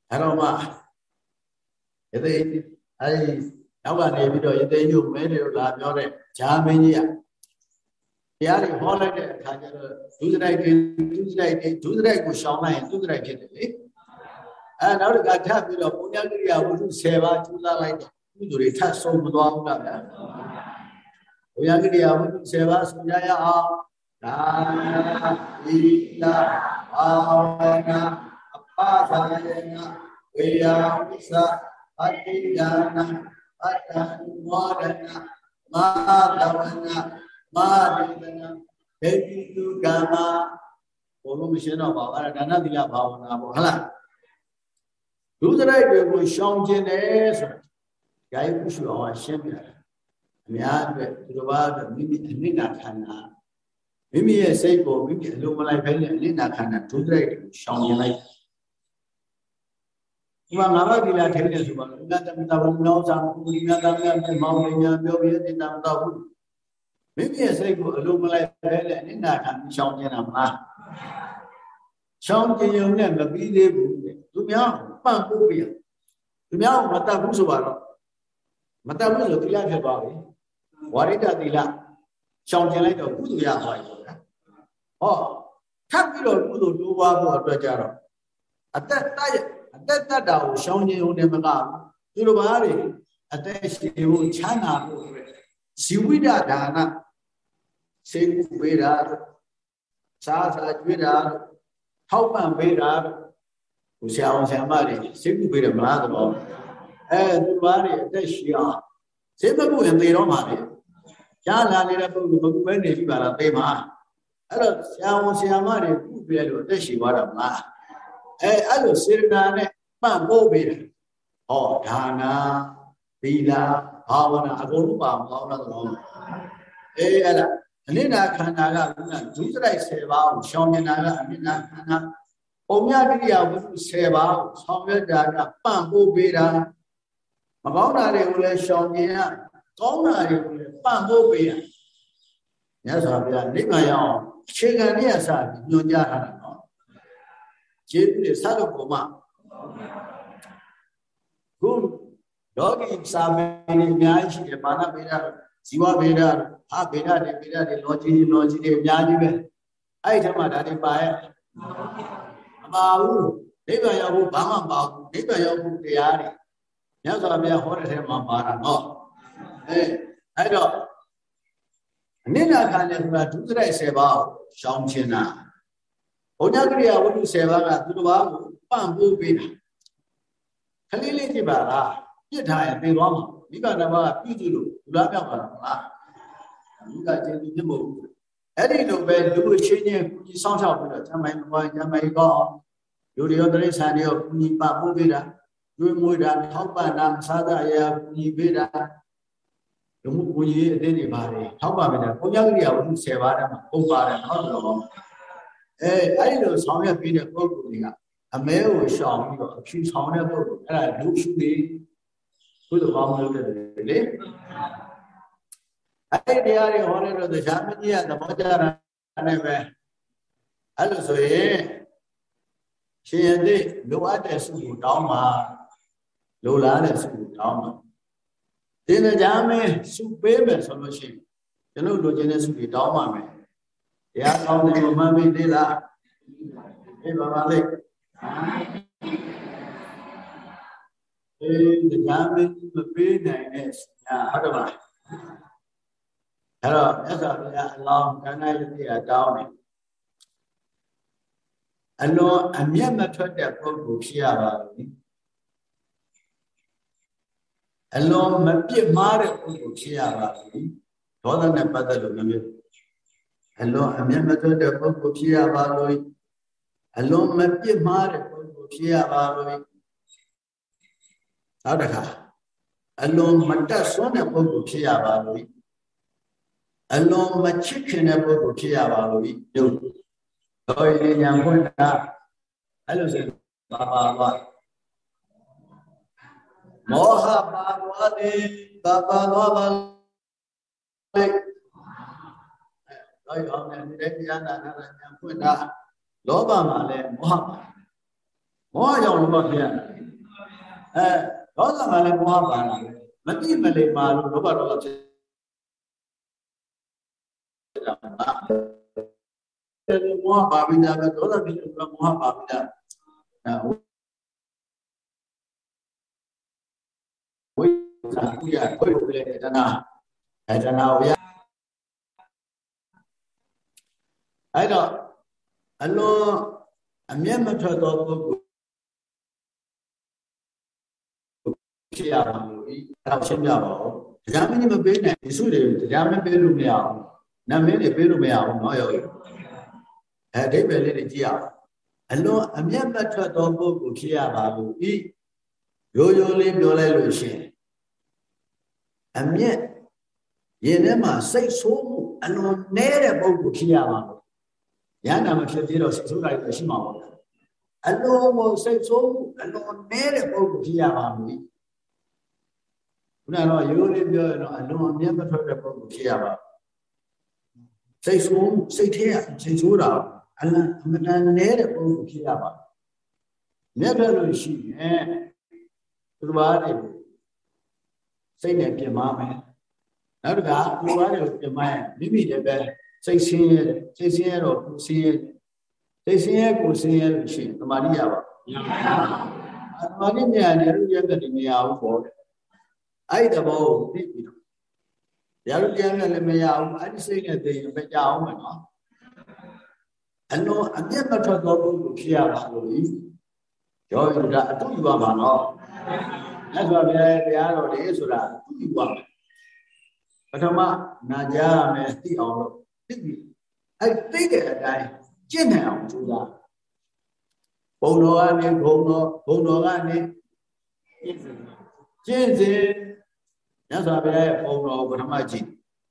အဲ့တော့မှယသိအဲ့ဒီနောက်ကနေပြီးတော့ယသိညုမဲတယ်လို့လာပြောတဲ့ဂျာမင်းကြီးက တရားတွေဟောလိုက်တဲ့အခါကျတော့ဒုစရိုက်တွေဒုစရိုက်တွေဒုစရိုက်ကိုရှောင်လိုက်ရင်ဒုစရိုက်ဖြစ်တယ်လေအဲနောက်တစ်ခါထပ်ပြီးတော့ပုညကိရိယာဝုဒ္ဓ10ပါးကျူးစားလိုက်တော့ကုသိုလ်တွေထပ်ဆုံးမသွားဘူးလားဗျာပုညကိရိယာဝုဒ္ဓ10ပါးဆိုကြရအောင်ဒါသီလဘာဝနာအပသာယနာဝေယဝိသအတ္တိဒါနာအတ္တမောဒနာမာတဝနာ မာဒေသနာဒေတိတုကမ္မဘုလို့မရှင်းတော့ပါဘူးအဲ့ဒါဒါနသီလဘာဝနာပေါ့ဟုတ်လားဒုစရိုက်တွေကိုရှောင်ကျင်တယ်ဆိုတာဂိုင်းပုရှုအောင်ရှင်းပြတယ်အများအတွက်သူတစ်ပါးအတွက်မိမိအနစ်နာခန္ဓာမိမိရဲ့စိတ်ကိုမိမိအလုံးမလိုက်ဖဲနဲ့အနစ်နာခန္ဓာဒုစရိုက်တွေကိုရှောင်ကျင်လိုက်ဒီမှာငါးပါးသီလထိတယ်ဆိုပါလို့ငါတမတဘုံလောင်းဆောင်ပုရိယတမယပြမောင်းဉာဏ်ပြောပြတဲ့တမတော်ဘူး မိမိရဲ့စိတ်ကိုအလုံးမလိုက်ပဲနဲ့အနိနာခံရှောင်ကျင်တာမလားရှောင်ကျင်ုံနဲ့မပြီးသေးဘူးတဲ့သူများပန့်ပို့ပြသူများမတတ်ဘူးဆိုပါတော့မတတ်ဘူးဆိုသီလဖြစ်သွားပြီဝါရိတသီလရှောင်ကျင်လိုက်တော့ကုသိုလ်ရသွားပြီပေါ့ဗျာဟောထပ်ပြီးတော့ကုသိုလ်တိုးပွားဖို့အတွက်ကြတော့အသက်တိုက်အသက်တတ်တာကိုရှောင်ကျင်ုံနဲ့မကဘူးသူတို့ဘာတွေအသက်ရှင်ဖို့ချမ်းသာဖို့အတွက် ဇီဝိဒဒါနစေကုပေးတာစားစားကျွေးတာထောက်ပံ့ပေးတာဟိုဆရာအောင်ဆရာမတွေစေကုပေးတယ်မလားတော့အဲသူဘာတွေအသက်ရှင်အောင်စေမကုရင်သေတော့မှာလေရလာနေတဲ့ပုဂ္ဂိုလ်ဘယ်ပဲနေပြီပါလားသေမှာအဲ့တော့ဆရာဝန်ဆရာမတွေကုပေးလို့အသက်ရှင်သွားတာမလားအဲအဲ့လိုစေရနာနဲ့ပန့်ပို့ပေးတယ်ဟောဒါနာသီလ ဘာဝနာအကုန်လုံးပါမကောင်းတော့အေးအဲ့ဒါအနိဒာခန္ဓာကခုနဒုစရိုက်10ပါးကိုရှောင်မြင်တာကအနိဒာခန္ဓာဘပုံမြကိရိယာဝတ္ထု10ပါးကိုဆောင်ရွက်တာကပန့်ပိုးပေးတာမကောင်းတာတွေကိုလည်းရှောင်ကျင်ရကောင်းတာတွေကိုလည်းပန့်ပိုးပေးရမြတ်စွာဘုရားနိဗ္ဗာန်ရအောင်အခြေခံနည်းအစပြီးညွှန်ကြားထားတာနော်ကျေးဇူးတွေဆက်လို့ပုံမှခု လောကီစာပေတွေအများကြီးရှိတယ်မာနဗေဒဇီဝဗေဒဟာဗေဒတွေဗေဒတွေလောကြီးလောကြီးတွေအများကြီးပဲအဲ့ဒီထက်မှဒါတွေပါရဲ့မပါဘူးနိဗ္ဗာန်ရောက်ဖို့ဘာမှမပါဘူးနိဗ္ဗာန်ရောက်ဖို့တရားတွေမြတ်စွာဘုရားဟောတဲ့ထဲမှာပါတာနော်အဲအဲ့တော့အနိနာခံတယ်ဆိုတာဒုစရိုက်10ပါးကိုရှောင်ချင်တာဘုညာကရိယာဝတ္ထု10ပါးကသူတစ်ပါးကိုပန့်ပိုးပေးတာခလေးလေးကြည့်ပါလား ပြစ်ထားရင်ပြေသွားမှာမိဘတစ်ပါးကပြုစုလို့လူလားပြောက်ပါလားမိဘကျေသူဖြစ်ဖို့အဲ့ဒီလိုပဲလူချင်းချင်းကူညီဆောင်ရှောက်ပြီးတော့ဇမိုင်းဘွားဇမိုင်းကောလူတွေရောတိရစ္ဆာန်တွေရောကူညီပပိုးပေးတာကျွေးမွေးတာထောက်ပံ့တာစားတာရာကူညီပေးတာလူမှုကူညီရေးအသင်းတွေပါတယ်ထောက်ပံ့ပေးတာပုံညကရိယာဝတ္ထု10ပါးတည်းမှာပုံပါတယ်ဟုတ်တယ်တော့အဲအဲ့ဒီလိုဆောင်ရွက်ပေးတဲ့ပုဂ္ဂိုလ်တွေကအမဲကိုရှောင်ပြီးတော့အဖြူဆောင်တဲ့ပုဂ္ဂိုလ်အဲ့ဒါလူရှုတွေ ဘုရားကောင်းလို့တဲ့လေအဲ့ဒီတရားတွေဟောတဲ့တော့တရားမကြီးကသဘောကျတာနဲ့ပဲအဲ့လိုဆိုရင်ရှင်ရသေးလိုအပ်တဲ့စုကိုတောင်းပါလိုလားတဲ့စုကိုတောင်းပါတင်တရားမင်းစုပေးမယ်ဆိုလို့ရှိရင်ကျွန်တော်လိုချင်တဲ့စုတွေတောင်းပါမယ်တရားကောင်းတယ်မမှန်ပြီသေးလားအေးပါပါလေ အေးတရားမင်းမပေးနိုင်တဲ့ညာဟုတ်တယ်ပါအဲ့တော့မြတ်စွာဘုရားအလောင်းကဏ္ဍယတိကတောင်းတယ်အလွန်အမျက်မထွက်တဲ့ပုဂ္ဂိုလ်ဖြစ်ရပါလိမ့်အလွန်မပြစ်မှားတဲ့ပုဂ္ဂိုလ်ဖြစ်ရပါလိမ့်ဒေါသနဲ့ပတ်သက်လို့မျိုးအလွန်အမျက်မထွက်တဲ့ပုဂ္ဂိုလ်ဖြစ်ရပါလို့အလွန်မပြစ်မှားတဲ့ပုဂ္ဂိုလ်ဖြစ်ရပါလို့ နောက်တစ်ခါအလွန်မတက်ဆွမ်းတဲ့ပုဂ္ဂိုလ်ဖြစ်ရပါလို့အလွန်မချစ်ခင်တဲ့ပုဂ္ဂိုလ်ဖြစ်ရပါလို့ပြုတော်ရည်ညာခွင့်တာအဲ့လိုဆိုပါပါသွားမောဟပါသွားတယ်ပါပါသွားပါလေတော်ရအောင်နဲ့ဒီတရားနာနာညာခွင့်တာလောဘမှာလည်းမောဟပါမောဟကြောင့်လောဘဖြစ်ရတယ်အဲ ဒေါသမှာလည်းမောဟပါလာတယ်မပြည့်မလိမ္မာလို့လောဘဒေါသဖြစ်တာပါတယ်မောဟပါပိဒါပဲဒေါသဖြစ်လို့မောဟပါပိဒါဝိသာဥရခွေလို့လေတဏအဲတဏဝရအဲ့တော့အလွန်အမျက်မထွက်သောပုဂ္ဂိုလ် ဖြစ်ရတာမျိုးဤအဲ့ဒါရှင်းပြပါဦးတရားမင်းမပေးနိုင်ဒီစုတွေတရားမင်းပေးလို့မရအောင်နာမင်းတွေပေးလို့မရအောင်နော်ယောဂီအဲအဓိပ္ပာယ်လေးတွေကြည့်ရအောင်အလွန်အမျက်မထွက်သောပုဂ္ဂိုလ်ဖြစ်ရပါလို့ဤရိုးရိုးလေးပြောလိုက်လို့ရှင်အမျက်ရင်ထဲမှာစိတ်ဆိုးမှုအလွန်နှဲတဲ့ပုဂ္ဂိုလ်ဖြစ်ရပါလို့ရဟန္တာမဖြစ်သေးတော့စိတ်ဆိုးတာရှိမှာပေါ့အလွန်ကိုစိတ်ဆိုးမှုအလွန်နှဲတဲ့ပုဂ္ဂိုလ်ဖြစ်ရပါလို့ နကတော့ရိုးလေးပြောရင်တော့အလွန်အမျက်မထွက်တဲ့ပုဂ္ဂိုလ်ဖြစ်ရပါစိတ်ဆိုးစိတ်ထဲကစိတ်ဆိုးတာအလံအမတန်နည်းတဲ့ပုဂ္ဂိုလ်ဖြစ်ရပါမြတ်ထွက်လို့ရှိရင်သူတစ်ပါးတွေစိတ်နဲ့ပြင်မမယ်နောက်တစ်ခါသူတစ်ပါးတွေကိုပြင်မရင်မိမိတည်းပဲစိတ်ဆင်းရဲစိတ်ဆင်းရဲတော့ကိုဆင်းရဲစိတ်ဆင်းရဲကိုဆင်းရဲလို့ရှိရင်တမာတိရပါမရပါဘူးတမာတိမြန်တယ်လို့ရတဲ့နေရာဘူးပေါ့ အဲ့ဒီသဘောကိုသိပြီးတော့ရလို့ပြန်လည်းလည်းမရဘူးအဲ့ဒီစိတ်နဲ့သိရင်မကြအောင်မယ်နော်အလုံးအမျက်မထွက်သောပုဂ္ဂိုလ်ဖြစ်ရပါလို့ရောယူတာအတူယူပါမှာနော်မြတ်စွာဘုရားရဲ့တရားတော်လေးဆိုတာအတူယူပါမယ်ပထမနာကြားရမယ်သိအောင်လို့သိပြီအဲ့သိတဲ့အတိုင်းကျင့်နိုင်အောင်ကြိုးစားဘုံတော်ကနေဘုံတော်ဘုံတော်ကနေကျင့်စဉ် မြတ်စွာဘုရားရဲ့ဘုံတော်ပထမကြည့်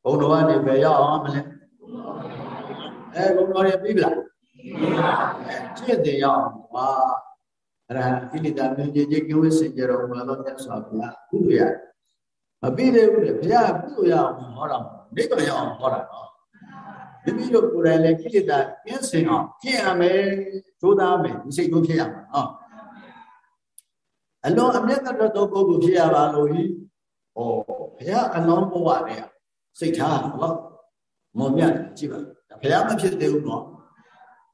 ဘုံတော်ကနေဘယ်ရောက်အောင်မလဲအဲဘုံတော်ရပြီလားကျင့်တယ်ရောက်ဝါအရဟံကိလေသာမြင်ကြည်ကင်းဝေးစင်ကြတော်မူသောမြတ်စွာဘုရားကုသိုလ်ရမပြီးသေးဘူးလေဘုရားကုသိုလ်ရအောင်ဟောတာနိဗ္ဗာန်ရအောင်ဟောတာနော်မိမိတို့ကိုယ်တိုင်လည်းကိလေသာကင်းစင်အောင်ကျင့်ရမယ်ကြိုးစားမယ်ဒီစိတ်ကိုဖြစ်ရမှာနော်အလုံးအမျက်တော်သောပုဂ္ဂိုလ်ဖြစ်ရပါလို့ဤ ဩဘုရားအလုံးဘဝနဲ့စိတ်ထားဟုတ်မော်မြတ်ကြည့်ပါဘုရားမဖြစ်သေးဘူးနော်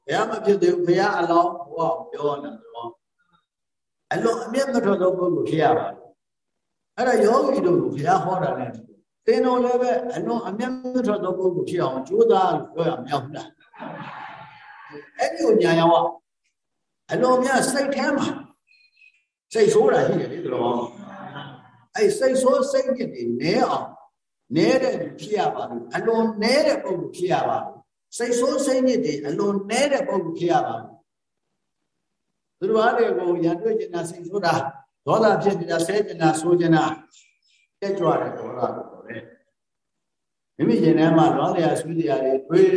ဘုရားမဖြစ်သေးဘူးဘုရားအလုံးဘဝပြောနေတာတော့အလုံးအမျက်တော်သောပုဂ္ဂိုလ်ဖြစ်ရပါလို့အဲ့ဒါယောဂီတို့ကိုဘုရားဟောတာနဲ့သင်တော်လည်းပဲအလုံးအမျက်တော်သောပုဂ္ဂိုလ်ဖြစ်အောင်ကြိုးစားလို့ပြောရမရောက်ဘူးလားအဲ့ဒီကိုညာရောက်အလုံးမြတ်စိတ်ထဲမှာစိတ်ဆိုးတာရှိတယ်လေတော် အဲ့စိတ်ဆိုးစိတ်ညစ်တွေနဲအောင်နဲတဲ့ဖြစ်ရပါလို့အလွန်နဲတဲ့ပုံကိုဖြစ်ရပါလို့စိတ်ဆိုးစိတ်ညစ်တွေအလွန်နဲတဲ့ပုံကိုဖြစ်ရပါလို့သူတို့အားတွေကိုရန်တွေ့ကျင်တာစိတ်ဆိုးတာဒေါသဖြစ်နေတာဆဲကျင်တာဆိုးကျင်တာတက်ကြွတဲ့ဒေါသလို့ခေါ်တယ်မိမိရင်ထဲမှာလွမ်းလျာဆွေးတရားတွေတွေး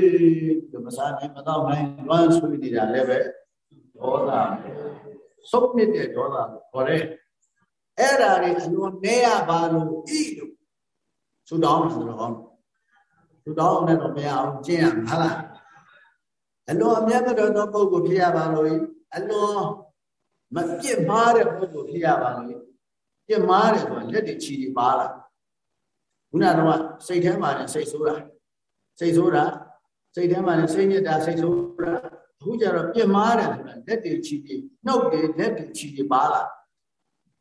ပြီးမစားနိုင်မတော့နိုင်လွမ်းဆွေးနေတာလည်းပဲဒေါသစုပ်နေတဲ့ဒေါသကိုခေါ်တယ် အဲ့ဒါတွေအလွန်နေရပါလို့ဤလို့သူတောင်းဆိုတော့သူတောင်းနဲ့တော့မရအောင်ကျင့်ရမှာလားအလွန်အမြတ်တော်သောပုဂ္ဂိုလ်ဖြစ်ရပါလို့အလွန်မပြစ်မှားတဲ့ပုဂ္ဂိုလ်ဖြစ်ရပါလို့ပြစ်မှားတယ်ဆိုလက်တွေချီတွေပါလာခုနကတော့စိတ်ထဲမှာနဲ့စိတ်ဆိုးတာစိတ်ဆိုးတာစိတ်ထဲမှာနဲ့စိတ်ညစ်တာစိတ်ဆိုးတာအခုကျတော့ပြစ်မှားတယ်ဆိုတာလက်တွေချီတွေနှုတ်တွေလက်တွေချီတွေပါလာ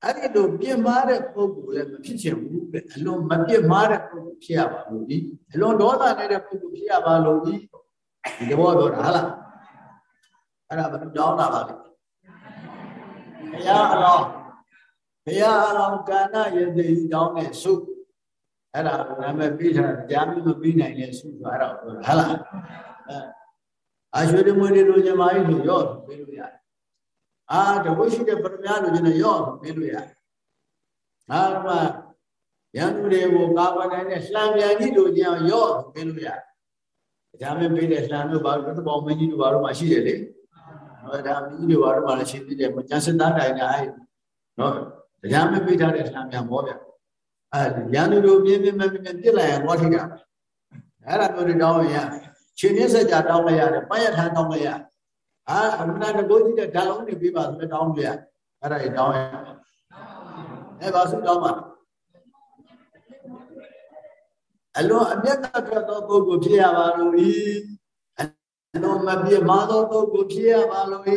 အဲ့ဒီလိုပြစ်မှားတဲ့ပုဂ္ဂိုလ်လည်းမဖြစ်ချင်ဘူးပဲအလွန်မပြစ်မှားတဲ့ပုဂ္ဂိုလ်ဖြစ်ရပါလို့ဒီအလွန်ဒေါသနေတဲ့ပုဂ္ဂိုလ်ဖြစ်ရပါလို့ဒီဒီဘောပြောတာဟာလားအဲ့ဒါဘယ်လိုကြောင်းတာပါလဲဘုရားအလောင်းဘုရားအလောင်းကာဏယတိကြောင်းနဲ့စုအဲ့ဒါနာမည်ပြီးထားကြားမမပြီးနိုင်တဲ့စုဆိုအဲ့ဒါပြောတာဟာလားအာရွှေတမွေတွေလိုချင်ပါ၏လို့ရော့ပြီးလို့ရတယ် အာတဝိရှိတဲ့ပရမညာလိုချင်တဲ့ရော့ပြီးလို့ရတယ်အာမရန်သူတွေကိုကာကွယ်နိုင်တဲ့လှံပြန်ကြီးလိုချင်အောင်ရော့ပြီးလို့ရတယ်ဒါမှမပြီးတဲ့လှံတို့ဘာလို့တပေါင်းမင်းကြီးတို့ဘာလို့မှရှိတယ်လေနော်ဒါမင်းကြီးတို့ဘာလို့မှလည်းရှိသေးတယ်မကျန်စစ်သားတိုင်နေအဲ့နော်ဒါမှမပြီးထားတဲ့လှံပြန်မောဗျအဲရန်သူတို့ပြင်းပြင်းမပြင်းပြစ်လိုက်ရင်ဘောထိတာအဲ့ဒါမျိုးတွေတောင်းရင်ရှင်ရစကြတောင်းလိုက်ရတယ်ပယထာတောင်းလိုက်ရ အာအမှန်တကိုးကြည့်တဲ့ဓာတ်လုံးတွေပြပါဆိုတောင်းပြရအဲ့ဒါကြီးတောင်းရအဲပါစုတောင်းပါအလွန်အမျက်ထွက်သောပုဂ္ဂိုလ်ဖြစ်ရပါလို့ဤအလွန်မပြည့်မာသောပုဂ္ဂိုလ်ဖြစ်ရပါလို့ဤ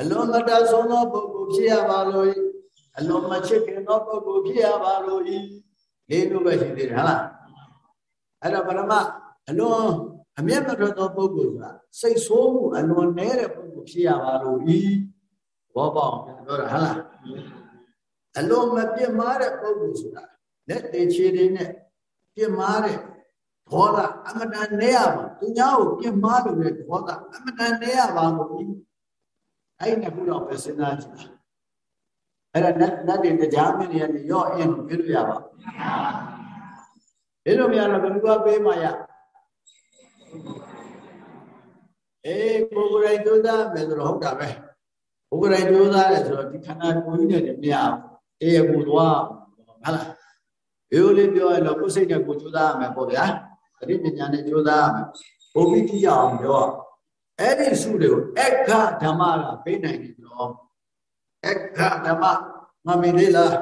အလွန်မတဆုံးသောပုဂ္ဂိုလ်ဖြစ်ရပါလို့ဤအလွန်မချစ်ခင်သောပုဂ္ဂိုလ်ဖြစ်ရပါလို့ဤလေးလိုပဲရှိသေးတယ်ဟုတ်လားအဲ့တော့ပရမအလွန် အမျက်မထွက်သောပုဂ္ဂိုလ်ဆိုတာစိတ်ဆိုးမှုအလွန်နည်းတဲ့ပုဂ္ဂိုလ်ဖြစ်ရပါလို့ဤဘောပေါင်းပြောတာဟုတ်လားအလွန်မပြစ်မှားတဲ့ပုဂ္ဂိုလ်ဆိုတာလက်တွေခြေတွေနဲ့ပြစ်မှားတဲ့ဒေါသအမတန်နည်းရပါသူများကိုပြစ်မှားလို့တဲ့ဒေါသအမတန်နည်းရပါလို့ဤအဲ့ဒီခုတော့ပဲစဉ်းစားကြည့်အဲ့ဒါနတ်နတ်တွေတရားမင်းတွေကနေရော့အင်းပြလို့ရပါဘယ်လိုမရတော့ဘယ်သူကပေးမှရ အေးကိုယ်ကိုယ်တိုင်ကြိုးစားမယ်ဆိုတော့ဟုတ်တာပဲကိုယ်ကိုယ်တိုင်ကြိုးစားတယ်ဆိုတော့ဒီခန္ဓာကိုယ်ကြီးနဲ့မရဘူးတရားကိုသွားဟုတ်လားရိုးလေးပြောရင်တော့ကိုယ်စိတ်နဲ့ကိုယ်ကြိုးစားရမယ်ပေါ့ဗျာအရိပညာနဲ့ကြိုးစားရမယ်ဘုပိတိရအောင်ပြောအဲ့ဒီစုတွေကိုအခဓမ္မကပေးနိုင်တယ်တော့အခဓမ္မမမင်းလေးလား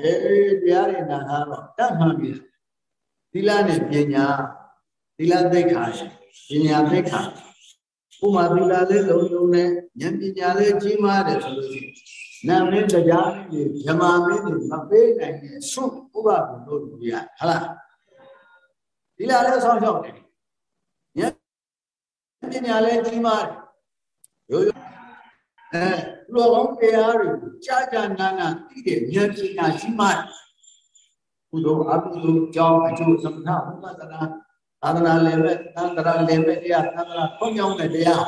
အေးတရားတွေနာတော့တတ်မှန်ပြီသီလနဲ့ပညာ သီလသိက္ခာပညာသိက္ခာဥမာသီလလေးလုံးလုံးနဲ့ဉာဏ်ပညာလေးကြီးမားတယ်ဆိုလို့ရှိရင်နာမင်းတရားကြီးဓမ္မမင်းတွေမပေးနိုင်တဲ့ဆုဥပဘုလို့လူရဟလားသီလလေးဆောင်းရှောက်တယ်ဉာဏ်ပညာလေးကြီးမားတယ်ရိုးရိုးအဲလူကောင်းတရားတွေကြာကြာနာနာသိတဲ့ဉာဏ်ပညာကြီးမားတယ်ကုသိုလ်အကုသိုလ်ကြောင့်အကျိုးသမထဘုဒ္ဓနာ သာသနာလည်းပဲသံဃာလည်းပဲတရားသံဃာထွန်းကြောင်းတဲ့တရား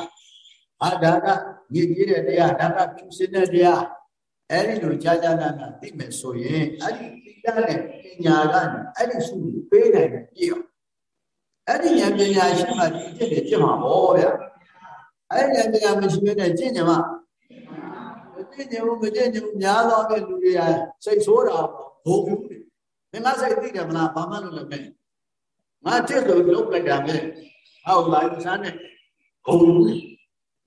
အာဒါကညစ်ကြေးတဲ့တရားဒါကဖြူစင်တဲ့တရားအဲ့ဒီလိုကြာကြာနာနာသိမယ်ဆိုရင်အဲ့ဒီသီလနဲ့ပညာကနေအဲ့ဒီစုကိုပေးနိုင်တယ်ပြည့်အောင်အဲ့ဒီဉာဏ်ပညာရှိမှဒီဖြစ်တယ်ဖြစ်မှာပေါ့ဗျာအဲ့ဒီဉာဏ်မရှိဘဲနဲ့ကျင့်ကြမှာမကျင့်ကြဘူးမကျင့်ကြဘူးများသောတဲ့လူတွေကစိတ်ဆိုးတာဘုံဘူးမင်းငါစိတ်သိတယ်မလားဘာမှလုပ်လည်းမဲ့ ငါတစ်ဆိုလုပ်လိုက်တာမဲ့ဟောလာစားနဲ့ဘုံဘူး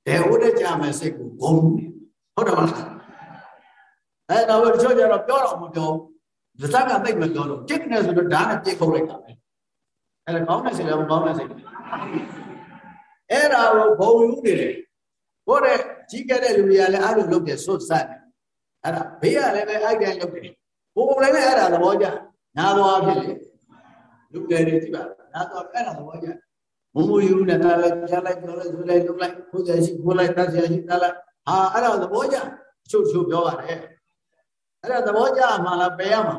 တယ်ဟုတ်တဲ့ကြမယ်စိတ်ကိုဘုံဟုတ်တယ်မလားအဲ့တော့တချို့ကျတော့ပြောတော့မပြောဘူးဇာတ်ကသိမပြောတော့တစ်နဲ့ဆိုတော့ဓာတ်နဲ့ပြစ်ခုတ်လိုက်တာပဲအဲ့ဒါကောင်းတဲ့စိတ်လားမကောင်းတဲ့စိတ်အဲ့ဒါကိုဘုံယူနေတယ်ဘုတဲ့ကြီးခဲ့တဲ့လူတွေကလည်းအဲ့လိုလုပ်တယ်ဆွတ်ဆက်တယ်အဲ့ဒါဘေးကလည်းပဲအဲ့တိုင်းလုပ်တယ်ဘုံလည်းလည်းအဲ့ဒါသဘောကျနားသွားဖြစ် လေလူတွေတွေကြည့်ပါနားသွားအဲ့ဒါသဘောကျမမယူနေတာလည်းကြားလိုက်ပြောလိုက်ဆိုလိုက်လုပ်လိုက်ခိုးကြရှိခိုးလိုက်တတ်ကြရှိတတ်လိုက်ဟာအဲ့ဒါသဘောကျချို့ချို့ပြောပါတယ်အဲ့ဒါသဘောကျမှလားပယ်ရမှာ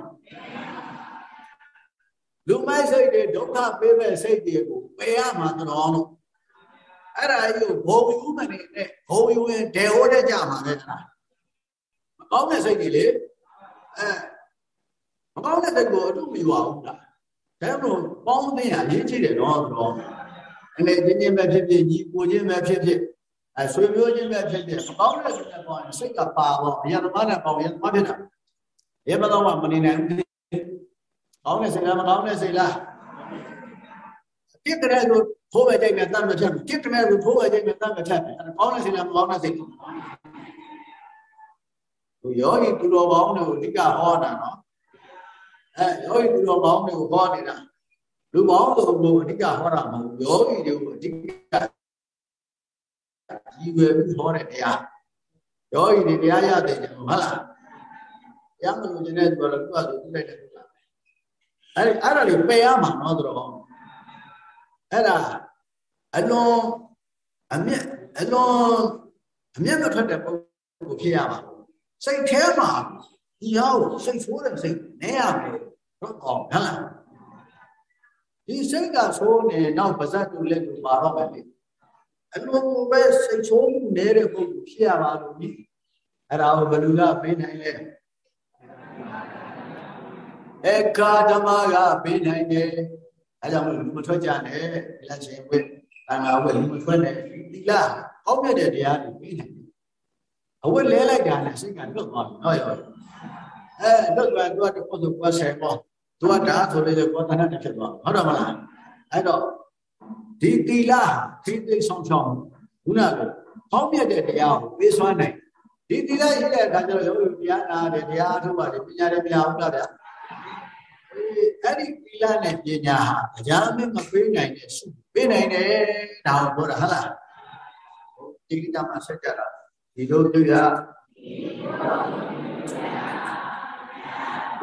လူမိုက်စိတ်တွေဒုက္ခပေးမဲ့စိတ်တွေကိုပယ်ရမှာတော်လို့အဲ့ဒါကြီးကိုဘုံယူမနေနဲ့ဘုံယူရင်ဒေဟောတဲ့ကြမှာပဲလားမကောင်းတဲ့စိတ်တွေလေအဲမကောင်းတဲ့စိတ်ကိုအတုမယူအောင်လား ဒါမှမဟုတ်ပေါင်းသိရရေးကြည့်တယ်တော့တော့အနေချင်းချင်းပဲဖြစ်ဖြစ်ညီကိုချင်းပဲဖြစ်ဖြစ်အဲဆွေမျိုးချင်းပဲဖြစ်ဖြစ်မကောင်းတဲ့စိတ်နဲ့ပေါင်းရင်စိတ်ကပါတော့ဘယသမားနဲ့ပေါင်းရင်မဖြစ်တာရေမတော့မှမနေနိုင်ဘူးကောင်းတဲ့စိတ်လားမကောင်းတဲ့စိတ်လားပြစ်တဲ့ဆိုထိုးပဲကြိုက်မယ်တတ်မဖြတ်ဘူးပြစ်တဲ့ဆိုထိုးပဲကြိုက်မယ်တတ်မဖြတ်ဘူးအဲကောင်းတဲ့စိတ်လားမကောင်းတဲ့စိတ်သူယောဂီသူတော်ကောင်းတွေကိုအဓိကဟောတာနော် အဲယောဂီသူတော်ကောင်းတွေကိုဟောနေတာလူပေါင်းစုံကိုအဓိကဟောတာမဟုတ်ယောဂီတွေကိုအဓိကကြီးွယ်ပြီးဟောတဲ့တရားယောဂီတွေတရားရတယ်ဟုတ်လားတရားမလို့ခြင်းတဲ့သူကတော့သူ့အတူသူ့လိုက်တယ်အဲ့အဲ့ဒါလေးပယ်ရမှာနော်သူတော်အဲ့ဒါအလွန်အမျက်အလွန်အမျက်မထွက်တဲ့ပုံကိုဖြစ်ရမှာစိတ်ထဲမှာဒီဟောစိတ်ဆိုးတဲ့စိတ်နဲရမယ် တော့ကောင်းဟဲ့လားဒီစိတ်ကဆိုးနေနောက်ပါဇတ်တူလက်တူပါတော့မယ်လေအလွန်ပဲစိတ်ဆိုးမှုနေတဲ့ပုံကိုဖြစ်ရပါလို့ဒီအဲ့ဒါကိုဘယ်သူကပေးနိုင်လဲအခါဓမ္မကပေးနိုင်တယ်အဲကြောင့်မထွက်ကြနဲ့လက်ချင်းဝိတန်ခါဝိမထွက်နဲ့သီလဟောက်တဲ့တရားတွေပေးနိုင်တယ်အဝတ်လဲလိုက်တာနဲ့စိတ်ကလွတ်သွားပြီနော်ရော အဲလွတ်သွားတော့တော့သူကဆယ်ပေါ့သူကဒါဆိုလေကောသနာနဲ့ဖြစ်သွားဟုတ်တယ်မလားအဲ့တော့ဒီသီလထိသိဆောင်ချောင်းခုနကဟောက်ပြတဲ့တရားကိုပေးစွမ်းနိုင်ဒီသီလရှိတဲ့အခါကျတော့ယောဂီတရားနာတယ်တရားအထုပ်ပါတယ်ပညာတွေမရဘူးလားဗျာအဲ့ဒီသီလနဲ့ပညာဟာအကြမ်းမမပေးနိုင်တဲ့စုပေးနိုင်တယ်ဒါကိုပြောတာဟုတ်လားဒီကိစ္စမှာဆက်ကြတာဒီလိုတွေ့ရ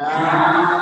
à.